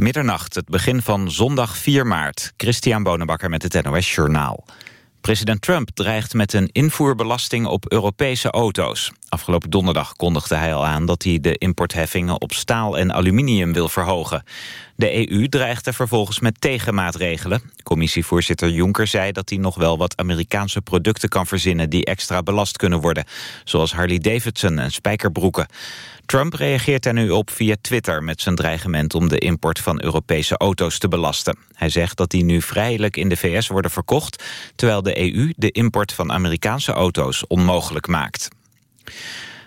Middernacht, het begin van zondag 4 maart. Christian Bonenbakker met het NOS Journaal. President Trump dreigt met een invoerbelasting op Europese auto's. Afgelopen donderdag kondigde hij al aan dat hij de importheffingen op staal en aluminium wil verhogen. De EU dreigde vervolgens met tegenmaatregelen. Commissievoorzitter Juncker zei dat hij nog wel wat Amerikaanse producten kan verzinnen die extra belast kunnen worden. Zoals Harley Davidson en spijkerbroeken. Trump reageert er nu op via Twitter met zijn dreigement om de import van Europese auto's te belasten. Hij zegt dat die nu vrijelijk in de VS worden verkocht, terwijl de EU de import van Amerikaanse auto's onmogelijk maakt.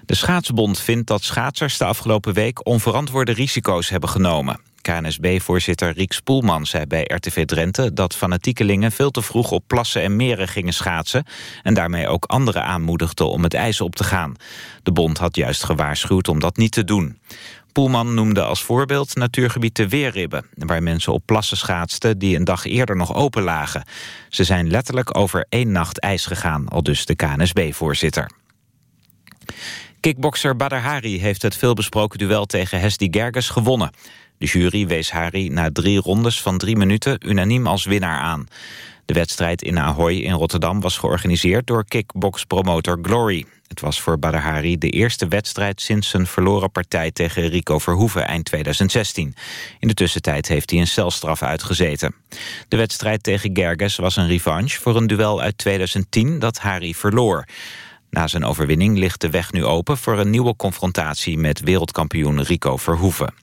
De Schaatsbond vindt dat schaatsers de afgelopen week onverantwoorde risico's hebben genomen. KNSB-voorzitter Riek Spoelman zei bij RTV Drenthe dat fanatiekelingen veel te vroeg op plassen en meren gingen schaatsen en daarmee ook anderen aanmoedigden om het ijs op te gaan. De bond had juist gewaarschuwd om dat niet te doen. Poelman noemde als voorbeeld natuurgebied de Weerribben... waar mensen op plassen schaatsten die een dag eerder nog open lagen. Ze zijn letterlijk over één nacht ijs gegaan, al dus de KNSB-voorzitter. Kickbokser Badr Hari heeft het veelbesproken duel tegen Hesdy Gerges gewonnen. De jury wees Hari na drie rondes van drie minuten unaniem als winnaar aan. De wedstrijd in Ahoy in Rotterdam was georganiseerd door kickbox-promotor Glory. Het was voor Badr Hari de eerste wedstrijd sinds zijn verloren partij tegen Rico Verhoeven eind 2016. In de tussentijd heeft hij een celstraf uitgezeten. De wedstrijd tegen Gerges was een revanche voor een duel uit 2010 dat Hari verloor. Na zijn overwinning ligt de weg nu open voor een nieuwe confrontatie met wereldkampioen Rico Verhoeven.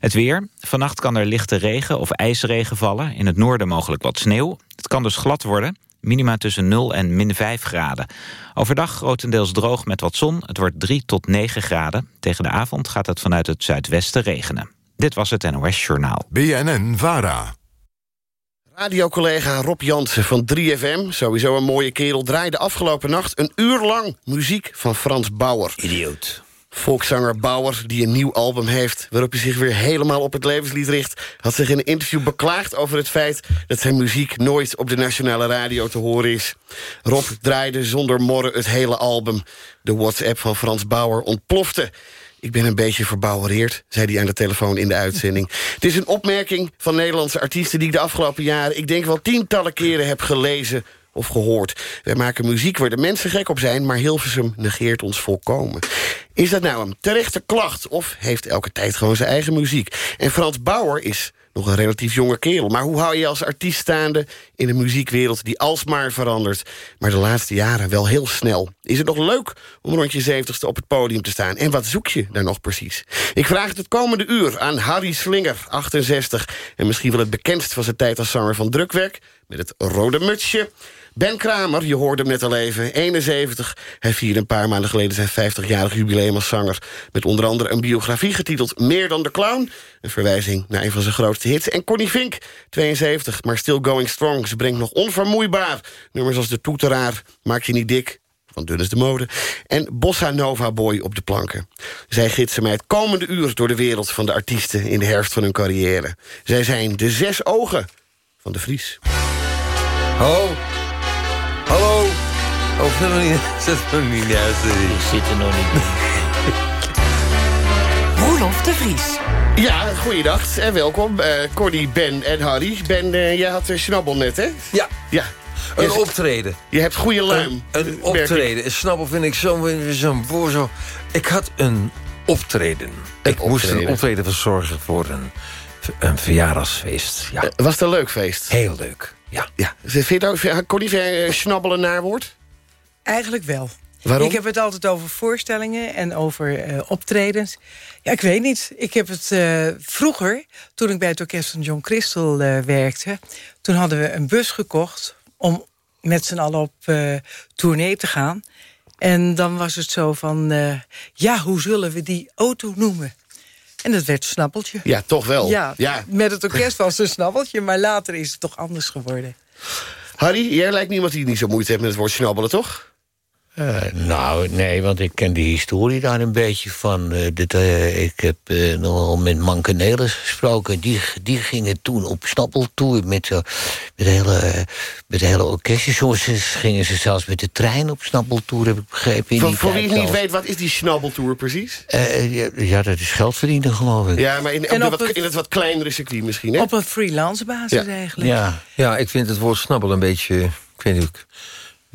Het weer. Vannacht kan er lichte regen of ijsregen vallen. In het noorden mogelijk wat sneeuw. Het kan dus glad worden. Minima tussen 0 en min 5 graden. Overdag grotendeels droog met wat zon. Het wordt 3 tot 9 graden. Tegen de avond gaat het vanuit het zuidwesten regenen. Dit was het NOS Journaal. BNN Vara. Radiocollega Rob Jansen van 3FM, sowieso een mooie kerel... draaide afgelopen nacht een uur lang muziek van Frans Bauer. Idioot. Volkszanger Bauer, die een nieuw album heeft... waarop hij zich weer helemaal op het levenslied richt... had zich in een interview beklaagd over het feit... dat zijn muziek nooit op de nationale radio te horen is. Rob draaide zonder morren het hele album. De WhatsApp van Frans Bauer ontplofte. Ik ben een beetje verbouwereerd, zei hij aan de telefoon in de uitzending. Het is een opmerking van Nederlandse artiesten... die ik de afgelopen jaren, ik denk wel tientallen keren heb gelezen of gehoord. Wij maken muziek waar de mensen gek op zijn... maar Hilversum negeert ons volkomen. Is dat nou een terechte klacht? Of heeft elke tijd gewoon zijn eigen muziek? En Frans Bauer is nog een relatief jonge kerel. Maar hoe hou je als artiest staande in een muziekwereld die alsmaar verandert... maar de laatste jaren wel heel snel? Is het nog leuk om rond je zeventigste op het podium te staan? En wat zoek je daar nog precies? Ik vraag het het komende uur aan Harry Slinger, 68... en misschien wel het bekendst van zijn tijd als zanger van Drukwerk... met het rode mutsje... Ben Kramer, je hoorde hem net al even, 71. Hij vierde een paar maanden geleden zijn 50-jarig jubileum als zanger... met onder andere een biografie getiteld Meer dan de Clown. Een verwijzing naar een van zijn grootste hits. En Connie Fink, 72, maar still going strong. Ze brengt nog onvermoeibaar. Nummers als De Toeteraar, Maak je niet dik, van Dun is de mode... en Bossa Nova Boy op de planken. Zij gidsen mij het komende uur door de wereld van de artiesten... in de herfst van hun carrière. Zij zijn de zes ogen van de Vries. Ho. Zit er nog niet, zit er nog niet juist. Ik zit er nog niet Roelof de Vries. Ja, goeiedag en welkom. Uh, Corny, Ben en Harry. Ben, uh, jij had een schnabbel net, hè? Ja. Ja. Een Je- optreden. Je hebt goede luim. Een, optreden. Een snabbel vind ik zo'n zo woord zo... Ik had een optreden. ik moest een optreden. verzorgen voor een, een verjaardagsfeest. Ja, Eh, was het een leuk feest? heel leuk. Ja. Ja. Vind je eh, schnabbelen naar woord? Eigenlijk wel. Waarom? Ik heb het altijd over voorstellingen en over eh, optredens. Ja, ik weet niet. Ik heb het eh, vroeger, toen ik bij het orkest van John Christel eh, werkte... toen hadden we een bus gekocht om met z'n allen op tournee te gaan. En dan was het zo van, ja, hoe zullen we die auto noemen? En dat werd Snappeltje. Ja, toch wel. Ja, ja. met het orkest was het een Snappeltje... maar later is het toch anders geworden. Harry, jij lijkt niemand die niet zo moeite heeft met het woord schnabbelen, toch? Eh, nou, nee, want ik ken de historie daar een beetje van. Uh, dit, uh, ik heb nogal met Mankenelis gesproken. Die, die gingen toen op snappeltour met, met, de hele, met hele orkestje. Soms gingen ze zelfs met de trein op snappeltour, heb ik begrepen. Voor, voor wie niet weet, wat is die snabbeltour precies? Ja, ja, dat is geld verdienen, geloof ik. Ja, maar in, op wat, in het wat kleinere circuit misschien, hè? Op een freelance basis ja. eigenlijk. Ja. ja, ik vind het woord snabbel een beetje... Ik weet niet,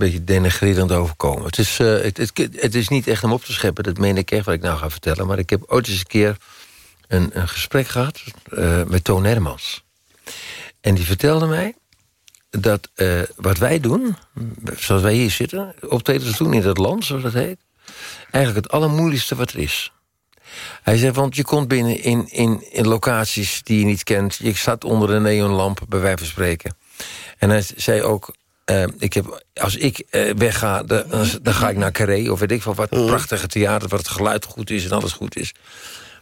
beetje denigrerend overkomen. Het is, uh, het, het, is niet echt om op te scheppen, dat meen ik echt wat ik nou ga vertellen. Maar ik heb ooit eens een keer een, gesprek gehad uh, met Toon Hermans. En die vertelde mij dat uh, wat wij doen, zoals wij hier zitten... optredens doen in dat land, zoals dat heet... eigenlijk het allermoeilijkste wat er is. Hij zei, want je komt binnen in, in, in locaties die je niet kent. Je staat onder een neonlamp, bij wijze van spreken. En hij zei ook, uh, ik heb, als ik uh, wegga, dan, dan, ga ik naar Carré... of weet ik van wat een prachtige theater... waar het geluid goed is en alles goed is.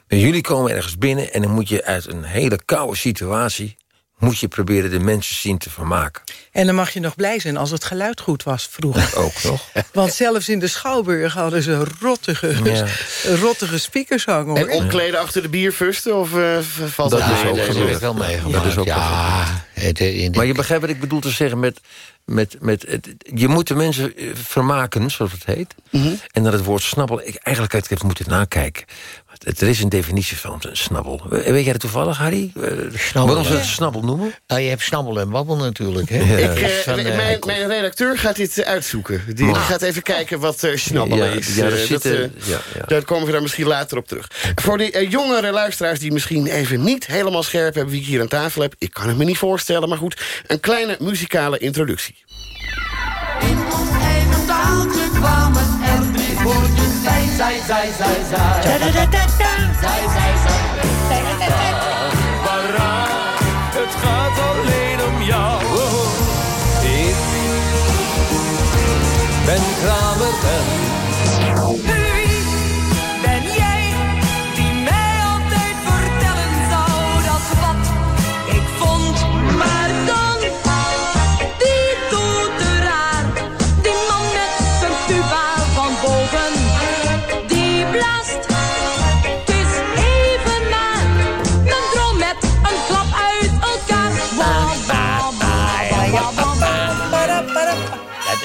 Maar jullie komen ergens binnen... en dan moet je uit een hele koude situatie moet je proberen de mensen zien te vermaken. En dan mag je nog blij zijn als het geluid goed was vroeger. Ook nog. Want zelfs in de Schouwburg hadden ze rottige, ja. rottige speakers hangen. En opkleden achter de bierfusten? Of uh, valt dat? Dat is ook nee, wel meegemaakt. Dat is ook ja, Maar je begrijpt wat ik bedoel te zeggen met... met, met het, je moet de mensen vermaken, zoals het heet. Mm -hmm. En dan het woord snabbel. Ik, eigenlijk had ik even moeten nakijken. Er is een definitie van een snabbel. Weet jij dat toevallig, Harry? Waarom ze het snabbel noemen? Nou, je hebt snabbel en wabbel natuurlijk. Hè? Ja. Ik, uh, van, uh, mijn, mijn, redacteur gaat dit uitzoeken. Die, die gaat even kijken wat uh, snabbelen is. Ja, dat, Daar komen we daar misschien later op terug. Voor die jongere luisteraars die misschien even niet helemaal scherp hebben... wie ik hier aan tafel heb, ik kan het me niet voorstellen. Maar goed, een kleine muzikale introductie. In ons eigen taaltje kwamen er drie woordjes zij, zij, zij, zij, zij. Zij, zij, zij. Waaraan, het gaat alleen om jou. Ik ben Kramer en...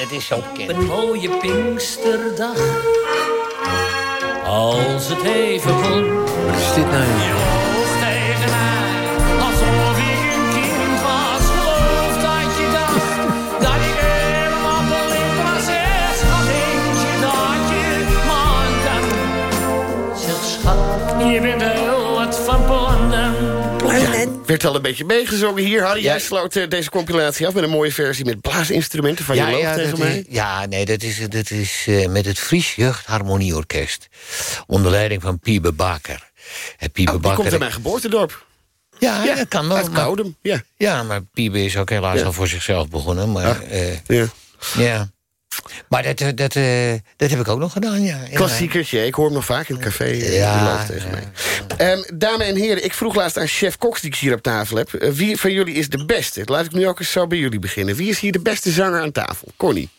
Dat is zo bekend. Een mooie Pinksterdag. Als het even kon. Wat is dit nou? Al een beetje meegezongen hier. Harry, jij sloot eh, deze compilatie af met een mooie versie... met blaasinstrumenten van je tegen mij. is, ja, nee, dat is, dat is eh, met het Fries Jeugdharmonieorkest. Onder leiding van Piebe Baker. En Piebe Oh, komt uit mijn geboortedorp. Ja, dat kan wel. Uit maar- Koudem, ja. Ja, maar Piebe is ook helaas Ja. al voor zichzelf begonnen. Maar, Ach. eh, ja. ja. Maar dat, eh, dat, eh, dat heb ik ook nog gedaan, ja. ja. Klassiekertje, ik hoor hem nog vaak in het café. eh, Ja, tegen ja. mij. Ehm, dames en heren, ik vroeg laatst aan chef Cox die ik hier op tafel heb... wie van jullie is de beste? Laat ik nu ook eens zo bij jullie beginnen. Wie is hier de beste zanger aan tafel? Connie.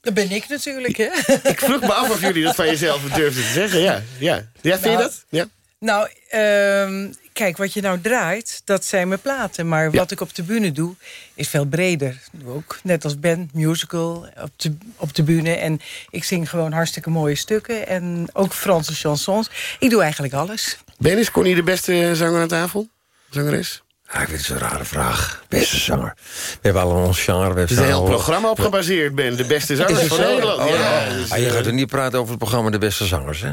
Dat ben ik natuurlijk, hè? Ik vroeg me af of jullie dat van jezelf durfden te zeggen. Ja, ja. ja vind je Nou, dat? Ja. Nou, ehm, kijk, wat je nou draait, dat zijn mijn platen. Maar wat ik op de bühne doe, is veel breder. Ik doe ook, net als Ben, musical op de, op de bühne. En ik zing gewoon hartstikke mooie stukken. En ook Franse chansons. Ik doe eigenlijk alles. Ben is Connie de beste zanger aan tafel? Zangeres? Ja, ik vind het zo'n rare vraag. Beste zanger. We hebben allemaal ons genre. We Er is hebben een heel programma op gebaseerd, Ben. De beste zangers het van zo? Nederland. Oh, ja, ja. dus, Ah, je gaat er niet praten over het programma De Beste Zangers, hè?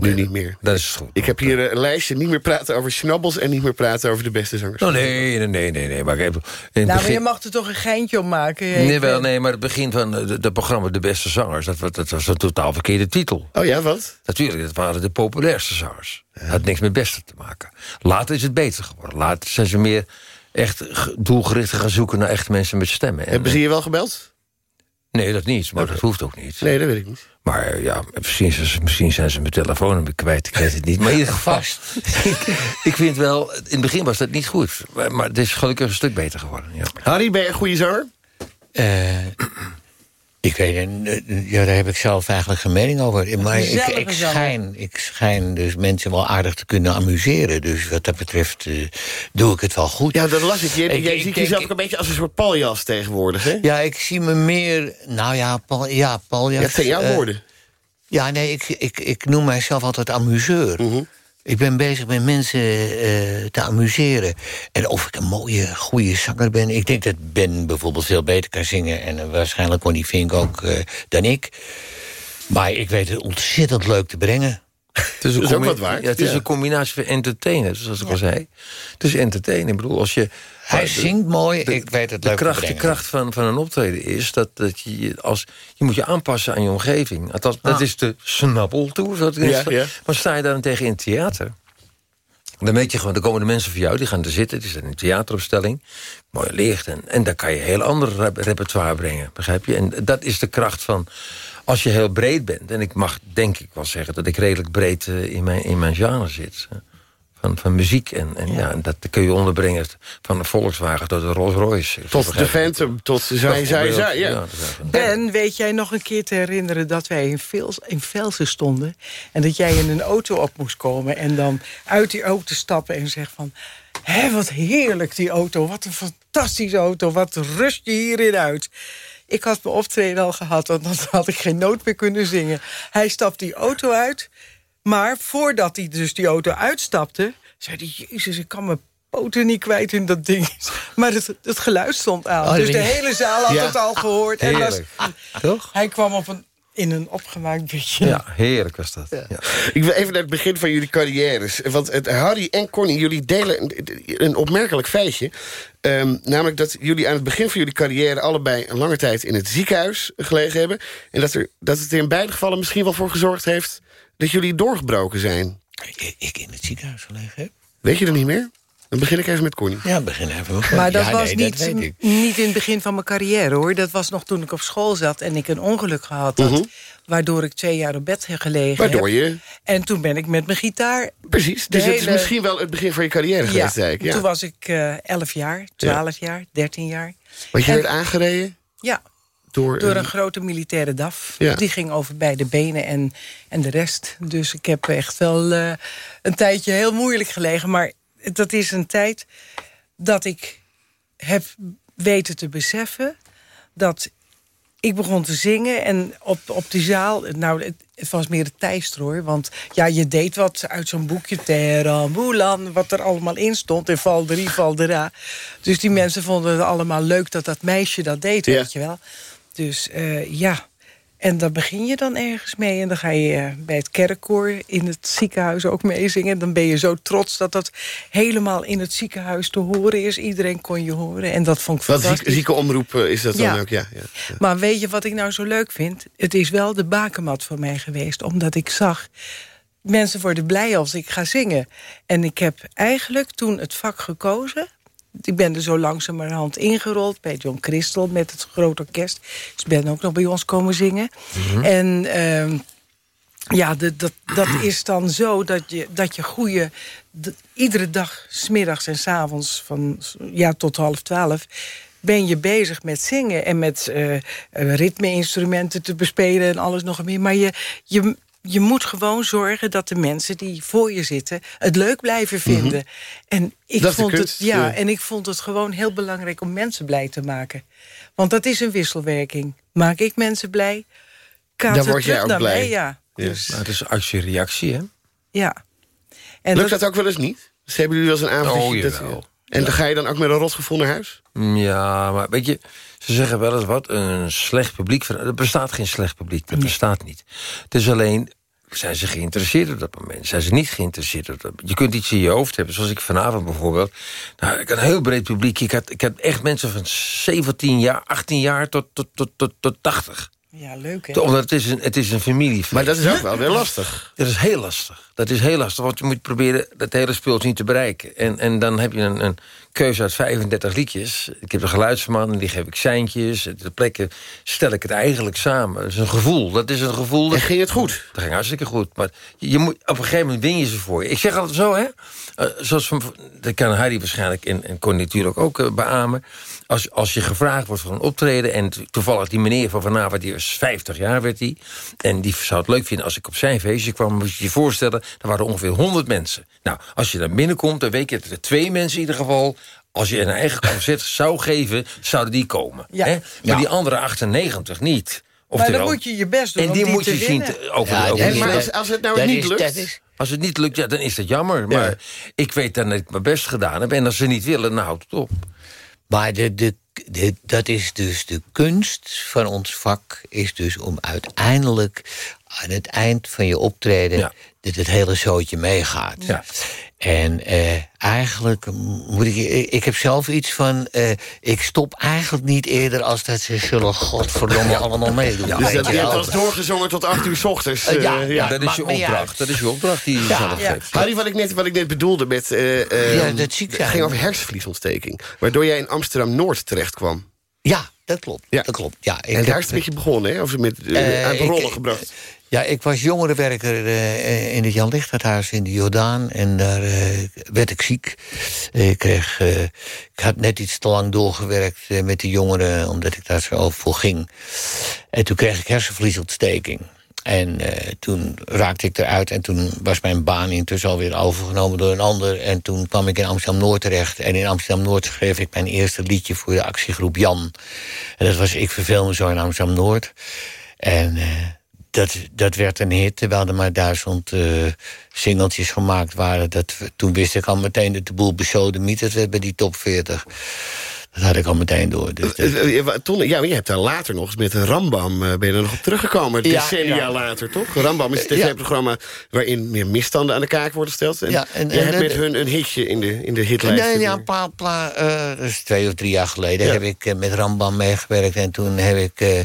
Nu niet meer. Dat is goed. Ik heb hier eh, een lijstje. Niet meer praten over schnabbels en niet meer praten over de beste zangers. Oh, nee, nee, nee, nee, nee. Maar ik heb, in het Nou, maar je mag er toch een geintje om maken. hè? Nee, wel, nee, maar het begin van het programma De Beste Zangers... Dat, dat was een totaal verkeerde titel. Oh ja, wat? Natuurlijk, dat waren de populairste zangers. Dat had niks met beste te maken. Later is het beter geworden. Later zijn ze meer echt ge- doelgericht gaan zoeken... naar echte mensen met stemmen. En, Hebben ze je wel gebeld? Nee, dat niet, maar dat hoeft ook niet. Nee, dat weet ik niet. Maar ja, misschien, zijn ze- misschien zijn ze mijn telefoonnummer kwijt, ik weet het niet. Maar in ieder geval, ik, ik vind wel... In het begin was dat niet goed. Maar, maar het is gelukkig een stuk beter geworden, ja. Harry, ben je een goede zanger? Eh, Ik weet, het, eh, ja, daar heb ik zelf eigenlijk geen mening over. Maar ik, ik, schijn, ik schijn dus mensen wel aardig te kunnen amuseren. Dus wat dat betreft eh, doe ik het wel goed. Ja, dat las ik. Je, Ik- jij ik ziet denk- jezelf ook een beetje als een soort paljas tegenwoordig, hè? Ja, ik zie me meer... Nou ja, Paul, ja, Paul Ja, het zijn jouw eh, woorden. Ja, nee, ik, ik, ik noem mijzelf altijd amuseur. Mhm. Ik ben bezig met mensen eh, te amuseren. En of ik een mooie, goede zanger ben... Ik denk dat Ben bijvoorbeeld veel beter kan zingen... en eh, waarschijnlijk Connie Fink ook eh, dan ik. Maar ik weet het ontzettend leuk te brengen. Het is, een Dat is ook combi- wat waard, Ja, het is ja. een combinatie van entertainen, zoals ik al zei. Het is entertainen. Ik bedoel, als je... Hij de- zingt mooi, de- ik weet het de leuk kracht, De kracht van, van een optreden is dat, dat je, als, je moet je aanpassen aan je omgeving. Althans, Dat is de zoals het Ah. Ja, is. ja. Maar sta je daarentegen in het theater... Dan weet je gewoon, dan komen de mensen voor jou, die gaan er zitten. Die zijn in een theateropstelling, mooi licht. En, en daar kan je heel ander rep- repertoire brengen, begrijp je? En dat is de kracht van, als je heel breed bent... en ik mag denk ik wel zeggen dat ik redelijk breed eh, in, mijn, in mijn genre zit... eh, Van, van muziek en, en ja. en dat kun je onderbrengen van de Volkswagen tot de Rolls Royce. Tot de Phantom, tot zij, zij, zij. Ja. Ben, weet jij nog een keer te herinneren dat wij in, Vels, in Velsen stonden... en dat jij in een auto op moest komen en dan uit die auto stappen en zeggen van... hé, wat heerlijk die auto, wat een fantastische auto, wat rust je hierin uit. Ik had mijn optreden al gehad, want dan had ik geen noot meer kunnen zingen. Hij stapt die auto uit, maar voordat hij dus die auto uitstapte... zei hij, jezus, ik kan mijn poten niet kwijt in dat ding. Maar het, het geluid stond aan, Oh, dus de hele zaal had Ja. het al gehoord. En was. Toch? hij kwam op een, in een opgemaakt bedje. Ja, heerlijk was dat. Ja. Ik wil even naar het begin van jullie carrières. Want het, Harry en Connie, jullie delen een, een opmerkelijk feitje. Ehm, namelijk dat jullie aan het begin van jullie carrière... allebei een lange tijd in het ziekenhuis gelegen hebben. En dat, er, dat het er in beide gevallen misschien wel voor gezorgd heeft... dat jullie doorgebroken zijn. Ik, ik in het ziekenhuis gelegen heb? Weet je dat niet meer? Dan begin ik even met Connie. Ja, begin even. Maar dat Ja, was nee, niet, dat niet in het begin van mijn carrière, hoor. Dat was nog toen ik op school zat en ik een ongeluk gehad had... Mhm. waardoor ik twee jaar op bed heb gelegen Waardoor heb. je... En toen ben ik met mijn gitaar... Precies, dus het is misschien wel het begin van je carrière geweest, zei ik. Ja. toen was ik eh 11 jaar, 12 jaar, 13 jaar. Want je En- werd aangereden Ja, door... door een grote militaire DAF. Ja. Die ging over beide benen en, en de rest. Dus ik heb echt wel eh, een tijdje heel moeilijk gelegen. Maar dat is een tijd dat ik heb weten te beseffen... dat ik begon te zingen en op, op die zaal... Nou, het, het was meer het tijster, hoor. Want ja, je deed wat uit zo'n boekje... Terra Mulan, wat er allemaal in stond. En Val de Rie, Val de Ra. Dus die mensen vonden het allemaal leuk dat dat meisje dat deed, Ja. weet je wel. Dus eh, ja, en daar begin je dan ergens mee. En dan ga je eh, bij het kerkkoor in het ziekenhuis ook meezingen. Dan ben je zo trots dat dat helemaal in het ziekenhuis te horen is. Iedereen kon je horen en dat vond ik Wat fantastisch. zieke, omroep eh, is dat dan ook, ja. ja, ja. Maar weet je wat ik nou zo leuk vind? Het is wel de bakermat voor mij geweest. Omdat ik zag, mensen worden blij als ik ga zingen. En ik heb eigenlijk toen het vak gekozen... Ik ben er zo langzamerhand ingerold bij John Christel met het groot orkest. Dus ik ben ook nog bij ons komen zingen. En ehm, ja, de- dat, dat is dan zo dat je, dat je goede... de- iedere dag, smiddags en s avonds van ja, tot half twaalf... ben je bezig met zingen en met eh, eh, ritme-instrumenten te bespelen... en alles nog meer. Maar je, je, je moet gewoon zorgen dat de mensen die voor je zitten... het leuk blijven vinden. En ik Dat vond het, ja, ja. en ik vond het gewoon heel belangrijk om mensen blij te maken. Want dat is een wisselwerking. Maak ik mensen blij, kaat Dan het word jij terug ook naar blij. mij, ja. Ja. Dus, Maar het is actie-reactie, hè? ja. En Lukt dat ook wel eens niet? Dus hebben jullie wel eens een avond... Oh, dat je- en dan ga je dan ook met een rotgevoel naar huis? Ja, maar weet je, ze zeggen wel eens wat, een slecht publiek... Er bestaat geen slecht publiek, dat bestaat niet. Het is alleen, zijn ze geïnteresseerd op dat moment? Zijn ze niet geïnteresseerd op dat moment? Je kunt iets in je hoofd hebben, zoals ik vanavond bijvoorbeeld. Nou, ik had een heel breed publiek. Ik had, ik had echt mensen van 17 jaar, 18 jaar tot, tot, tot, tot, tot 80. Ja, leuk hè? Omdat het is een, het is een familiefeest. Maar dat is ook wel weer lastig. Dat is heel lastig. Dat is heel lastig, want je moet proberen dat hele speeltje niet te bereiken. En, en dan heb je een, een keuze uit 35 liedjes. Ik heb een geluidsman, en die geef ik seintjes. De plekken stel ik het eigenlijk samen. Dat is een gevoel. Dat is een gevoel. En Dat, ging het goed? dat ging hartstikke goed. Maar je, je moet, op een gegeven moment win je ze voor je. Ik zeg altijd zo, hè. Eh, zoals van, dat kan Harry waarschijnlijk en, en Connie natuurlijk ook eh, beamen. Als, als je gevraagd wordt voor een optreden... en to- toevallig die meneer van vanavond, die was 50 jaar werd hij... en die zou het leuk vinden als ik op zijn feestje kwam... moet je je voorstellen, er waren ongeveer 100 mensen. Nou, als je dan binnenkomt, dan weet je dat er twee mensen in ieder geval... als je een eigen concert zou geven, zouden die komen. Ja. Hè? Maar Ja. die andere 98 niet. Maar dan moet je je best doen En om die, die moet te je zien winnen. over, Ja, over maar die- als, als het nou dat niet is- lukt... is- als het niet lukt, ja, dan is dat jammer. Maar ik weet dan dat ik mijn best gedaan heb. En als ze niet willen, dan houdt het op. Maar de, de, de- dat is dus de kunst van ons vak... is dus om uiteindelijk aan het eind van je optreden... Ja. dat het hele zootje meegaat. Ja. En eh, eigenlijk moet ik... ik- Ik heb zelf iets van... eh, ik stop eigenlijk niet eerder als dat ze zullen... godverdomme allemaal meedoen. Dus Weet dat, je hebt doorgezongen tot acht uur 's ochtends. Eh, ja, ja. dat is je opdracht. Dat is je opdracht die je Ja. zelf Ja. geeft. Harry, wat ik net, wat ik net bedoelde met... eh, eh, Ja, dat zie ik Het zijn. ging over hersenvliesontsteking. Waardoor jij in Amsterdam-Noord terecht kwam. Ja, dat klopt. Ja. Dat klopt. Ja, ik En daar is het met je begonnen, hè? Of ze met uit de ik- rollen gebracht. Ja, ik was jongerenwerker eh, in het Jan Lichterthuis in de Jordaan. En daar eh, werd ik ziek. Ik, kreeg, eh, ik had net iets te lang doorgewerkt eh, met de jongeren... omdat ik daar zo voor ging. En toen kreeg ik hersenvliesontsteking. En eh, toen raakte ik eruit en toen was mijn baan intussen alweer overgenomen door een ander. En toen kwam ik in Amsterdam-Noord terecht. En in Amsterdam-Noord schreef ik mijn eerste liedje voor de actiegroep Jan. En dat was Ik verveel me zo in Amsterdam-Noord. En eh, dat, dat werd een hit, terwijl er maar duizend eh singeltjes gemaakt waren. Dat, toen wist ik al meteen dat de boel besodemieterd werd bij die top 40. Dat had ik al meteen door. Dus dat- Eh, eh, wa- Toen, ja, maar je hebt daar later nog eens met een Rambam... eh, ben je er nog op teruggekomen, Ja, decennia ja. later, toch? Rambam is een Ja. tv-programma waarin meer misstanden aan de kaak worden gesteld. En, Ja, en- je en- hebt met hun een hitje in de, in de hitlijst. Nee, ja, eh, dat is twee of drie jaar geleden Ja. heb ik eh, met Rambam meegewerkt. En toen heb ik eh,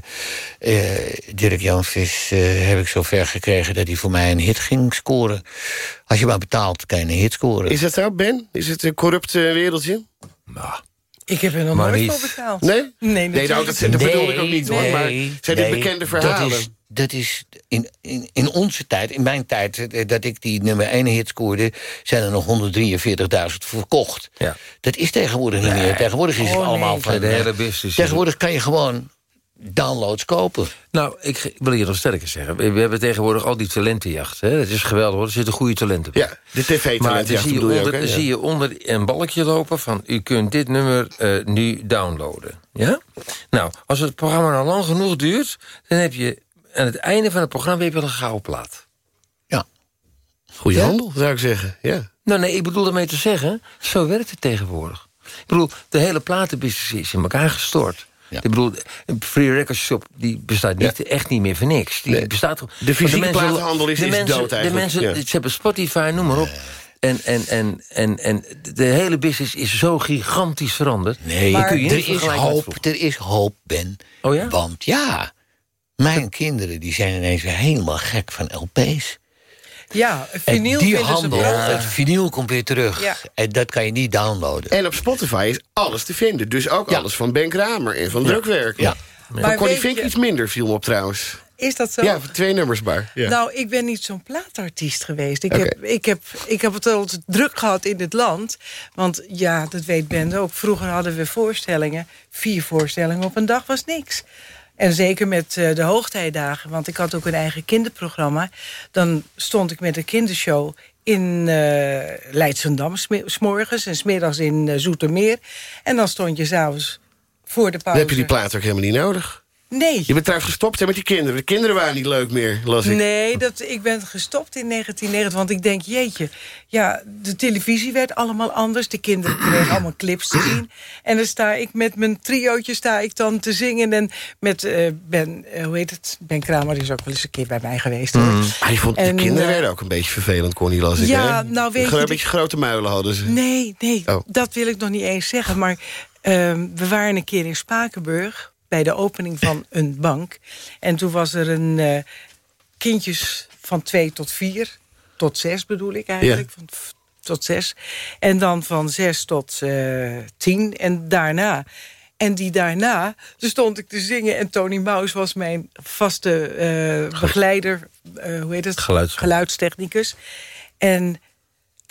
eh, Dirk Janvis eh, heb ik zover gekregen dat hij voor mij een hit ging scoren. Als je maar betaalt, kan je een hit scoren. Is dat zo, Ben? Is het een corrupt eh, wereldje? Ik heb er nog Maar nooit voor betaald. Nee? Nee, Nee, nou, dat, dat bedoelde ik ook niet, hoor. Maar nee, zijn dit bekende verhalen? Dat is, dat is in, in, in onze tijd, in mijn tijd, eh, dat ik die nummer 1 hit scoorde... zijn er nog 143.000 verkocht. Ja. Dat is tegenwoordig niet meer. Tegenwoordig is het Oh, allemaal nee. van... De eh, hele business. Tegenwoordig kan je gewoon downloads kopen. Nou, ik wil je nog sterker zeggen. We hebben tegenwoordig al die talentenjacht. Hè? Dat is geweldig, hoor. Er zitten goede talenten bij. Ja, de tv Maar dan talent zie, je onder, ook, hè? zie je onder een balkje lopen van... u kunt dit nummer eh, nu downloaden. Ja? Nou, als het programma nou lang genoeg duurt... dan heb je aan het einde van het programma heb je wel een gouden plaat. Ja. Goeie Ja? handel, zou ik zeggen. Ja. Nou nee, ik bedoel ermee te zeggen... zo werkt het tegenwoordig. Ik bedoel, de hele platenbusiness is in elkaar gestort. Ik bedoel, een Free Record Shop die bestaat niet, echt niet meer voor niks. Die Nee. bestaat, De fysieke want mensen- platenhandel is- de is mensen, dood De eigenlijk, mensen, ja. Ze hebben Spotify, noem maar op. En, en, en, en, en de hele business is zo gigantisch veranderd. Nee, Die kun je niet er is hoop, er is hoop, Ben. Oh ja? Want ja, mijn kinderen die zijn ineens helemaal gek van LP's. Ja, En vinyl die vinden ze handel, het vinyl komt weer terug. Ja. En dat kan je niet downloaden. En op Spotify is alles te vinden. Dus ook Ja. alles van Ben Kramer en van Drukwerk. Ja. Maar Connie je- iets minder viel me op trouwens. Is dat zo? Ja, twee nummers maar. Ja. Nou, ik ben niet zo'n plaatartiest geweest. Ik, heb, ik, heb, ik heb het altijd druk gehad in het land. Want ja, dat weet Ben ook. Vroeger hadden we voorstellingen. Vier voorstellingen op een dag was niks. En zeker met eh, de hoogtijdagen. Want ik had ook een eigen kinderprogramma. Dan stond ik met een kindershow in eh Leidsendam. S'morgens en smiddags in eh, Zoetermeer. En dan stond je s'avonds voor de pauze. Dan heb je die plaat ook helemaal niet nodig. Nee. Je bent trouwens gestopt hè, met die kinderen. De kinderen waren niet leuk meer, las ik. Nee, dat, ik ben gestopt in 1990. Want ik denk, jeetje, ja, de televisie werd allemaal anders. De kinderen kregen allemaal clips te zien. En dan sta ik met mijn triootje sta ik dan te zingen. En met eh, Ben, eh, hoe heet het? Ben Kramer is ook wel eens een keer bij mij geweest. hoor. Ah, je vond de En, kinderen eh, werden ook een beetje vervelend, Connie, las ik. Ja, hè? nou, weet Een je, Een beetje grote muilen hadden ze. Nee, nee, Oh. dat wil ik nog niet eens zeggen. Maar ehm, we waren een keer in Spakenburg bij de opening van een bank. En toen was er een eh, kindjes van twee tot vier, tot zes bedoel ik eigenlijk. Van tot zes. En dan van zes tot eh, tien. En daarna. En die daarna, toen stond ik te zingen... en Tony Maus was mijn vaste eh, begeleider. hoe heet het? Geluids- Geluidstechnicus. En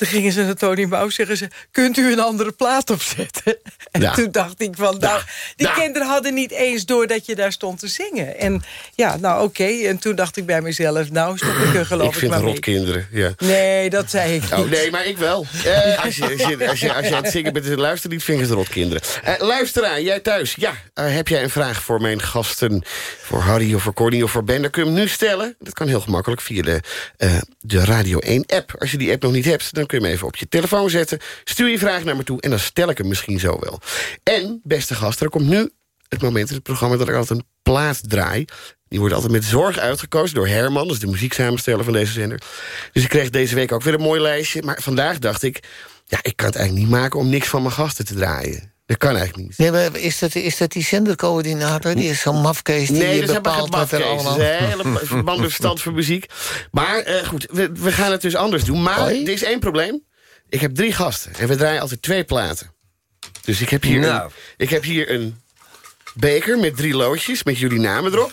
Toen gingen ze naar Tony Bouw zeggen ze... kunt u een andere plaat opzetten? En Ja. toen dacht ik van... Nou, die Ja. kinderen hadden niet eens door dat je daar stond te zingen. En ja, nou oké. En toen dacht ik bij mezelf... nou stop ik er geloof Ik ik, vind maar rotkinderen, ja. Nee, dat zei ik niet. Oh, nee, maar ik wel. Eh, als, je, als, je, als, je, als je aan het zingen bent en luistert niet, vind je het rotkinderen. Eh luisteraar, jij thuis. Ja, eh, heb jij een vraag voor mijn gasten? Voor Harry of voor Corny of voor Ben? Dan kun je hem nu stellen. Dat kan heel gemakkelijk via de, eh, de Radio 1-app. Als je die app nog niet hebt, dan kun je hem even op je telefoon zetten. Stuur je vraag naar me toe en dan stel ik hem misschien zo wel. En, beste gasten, er komt nu het moment in het programma... dat ik altijd een plaat draai. Die wordt altijd met zorg uitgekozen door Herman. Dat de muzieksamensteller van deze zender. Dus ik kreeg deze week ook weer een mooi lijstje. Maar vandaag dacht ik... ja, ik kan het eigenlijk niet maken om niks van mijn gasten te draaien. Dat kan eigenlijk niet. Nee, maar is dat, is dat die zendercoördinator? Die is zo'n mafkees die Nee, dat bepaalt wat er allemaal... Dat is een hele verband verstand voor muziek. Maar eh, goed, we, we gaan het dus anders doen. Maar Hoi. er is één probleem. Ik heb drie gasten en we draaien altijd twee platen. Dus ik heb hier, Nou. een, ik heb hier een beker met drie loodjes met jullie namen erop.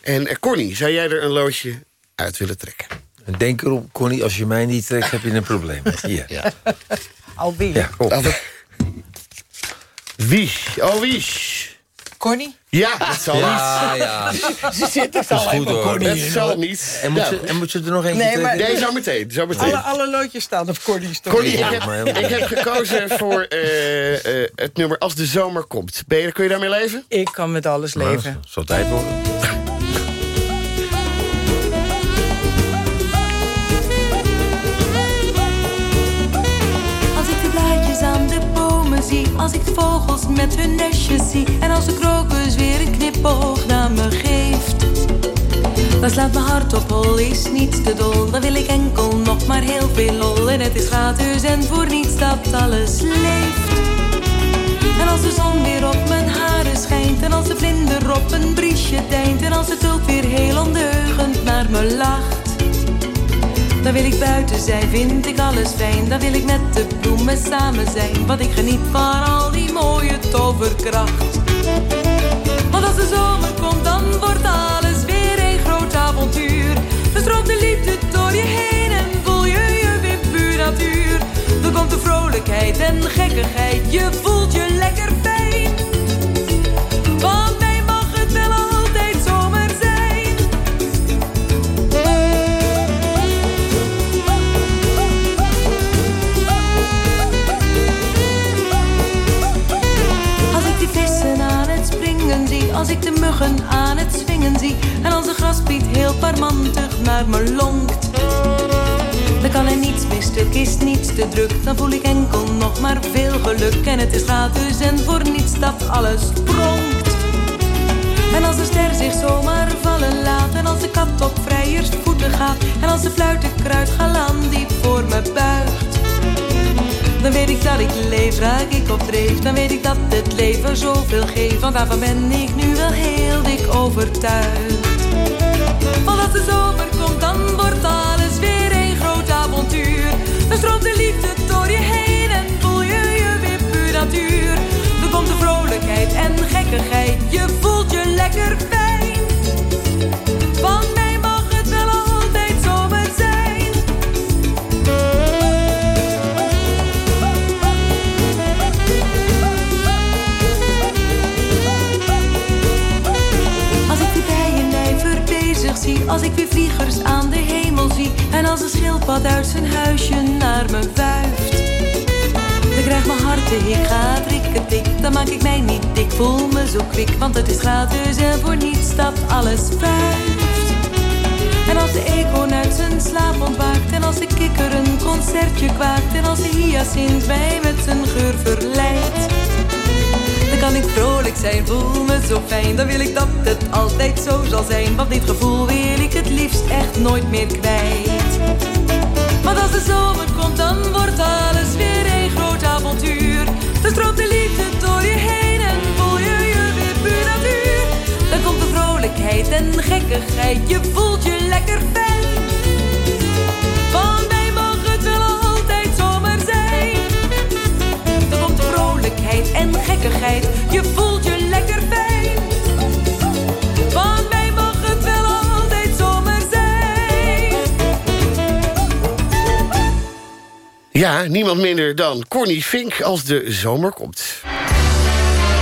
En eh, Connie, zou jij er een loodje uit willen trekken? En Denk erop, Connie, als je mij niet trekt, heb je een probleem. Hier. Ja. Alweer. Ja, kom. Wie? Oh, wie? Connie? Ja, dat zal Ja, ja. Ze zitten Dat is goed hoor. niet. Dat zal niet. En moet, Nou, ze, en moet ze er nog eentje Nee, maar- nee, zo meteen. Zo meteen. Alle, alle loodjes staan op Connie's toch? Connie, ik, Ja, heb, ik heb gekozen voor eh, eh, het nummer Als de zomer komt. Ben je, kun je daarmee leven? Ik kan met alles leven. Zal tijd worden. Als ik de vogels met hun nestjes zie, en als de krokus weer een knipoog naar me geeft, dan slaat mijn hart op hol, is niets te dol. Dan wil ik enkel nog maar heel veel lol, en het is gratis en voor niets dat alles leeft. En als de zon weer op mijn haren schijnt, en als de vlinder op een briesje deint, en als de tulp weer heel ondeugend naar me lacht. Dan wil ik buiten zijn, vind ik alles fijn. Dan wil ik met de bloemen samen zijn. Want ik geniet van al die mooie toverkracht. Want als de zomer komt, dan wordt alles weer een groot avontuur. Dan stroomt de liefde door je heen en voel je je weer puur natuur. Dan komt de vrolijkheid en gekkigheid, je voelt je lekker fijn. Als ik de muggen aan het zwingen zie, en als de graspiet heel parmantig naar me lonkt. Dan kan er niets meer stuk, is niets te druk, dan voel ik enkel nog maar veel geluk. En het is gratis en voor niets dat alles pronkt. En als de ster zich zomaar vallen laat, en als de kat op vrijersvoeten gaat, en als de fluitenkruid galant diep voor me buigt. Dan weet ik dat ik leef, raak ik op dreef. Dan weet ik dat het leven zoveel geeft. Want daarvan ben ik nu wel heel dik overtuigd. Want als de zomer komt, dan wordt alles weer een groot avontuur. Dan stroomt de liefde door je heen en voel je je weer puur natuur. Dan komt de vrolijkheid en gekkigheid, je voelt je lekker fijn. Als ik weer vliegers aan de hemel zie, en als een schildpad uit zijn huisje naar me wuift. Dan krijgt mijn hart de hik, gaat tik, dan maak ik mij niet dik, voel me zo kwik, want het is gratis en voor niets dat alles wuift. En als de eekhoorn uit zijn slaap ontwaakt, en als de kikker een concertje kwaakt, en als de hyacint mij met zijn geur verleidt. Kan ik vrolijk zijn, voel me zo fijn. Dan wil ik dat het altijd zo zal zijn. Want dit gevoel wil ik het liefst echt nooit meer kwijt. Want als de zomer komt, dan wordt alles weer een groot avontuur. Dan stroomt de liefde door je heen en voel je je weer puur natuur. Dan komt de vrolijkheid en gekkigheid, je voelt je lekker fijn. En gekkigheid. Je voelt je lekker fijn. Van mij mag het wel altijd zomer zijn. Ja, niemand minder dan Corny Fink als de zomer komt.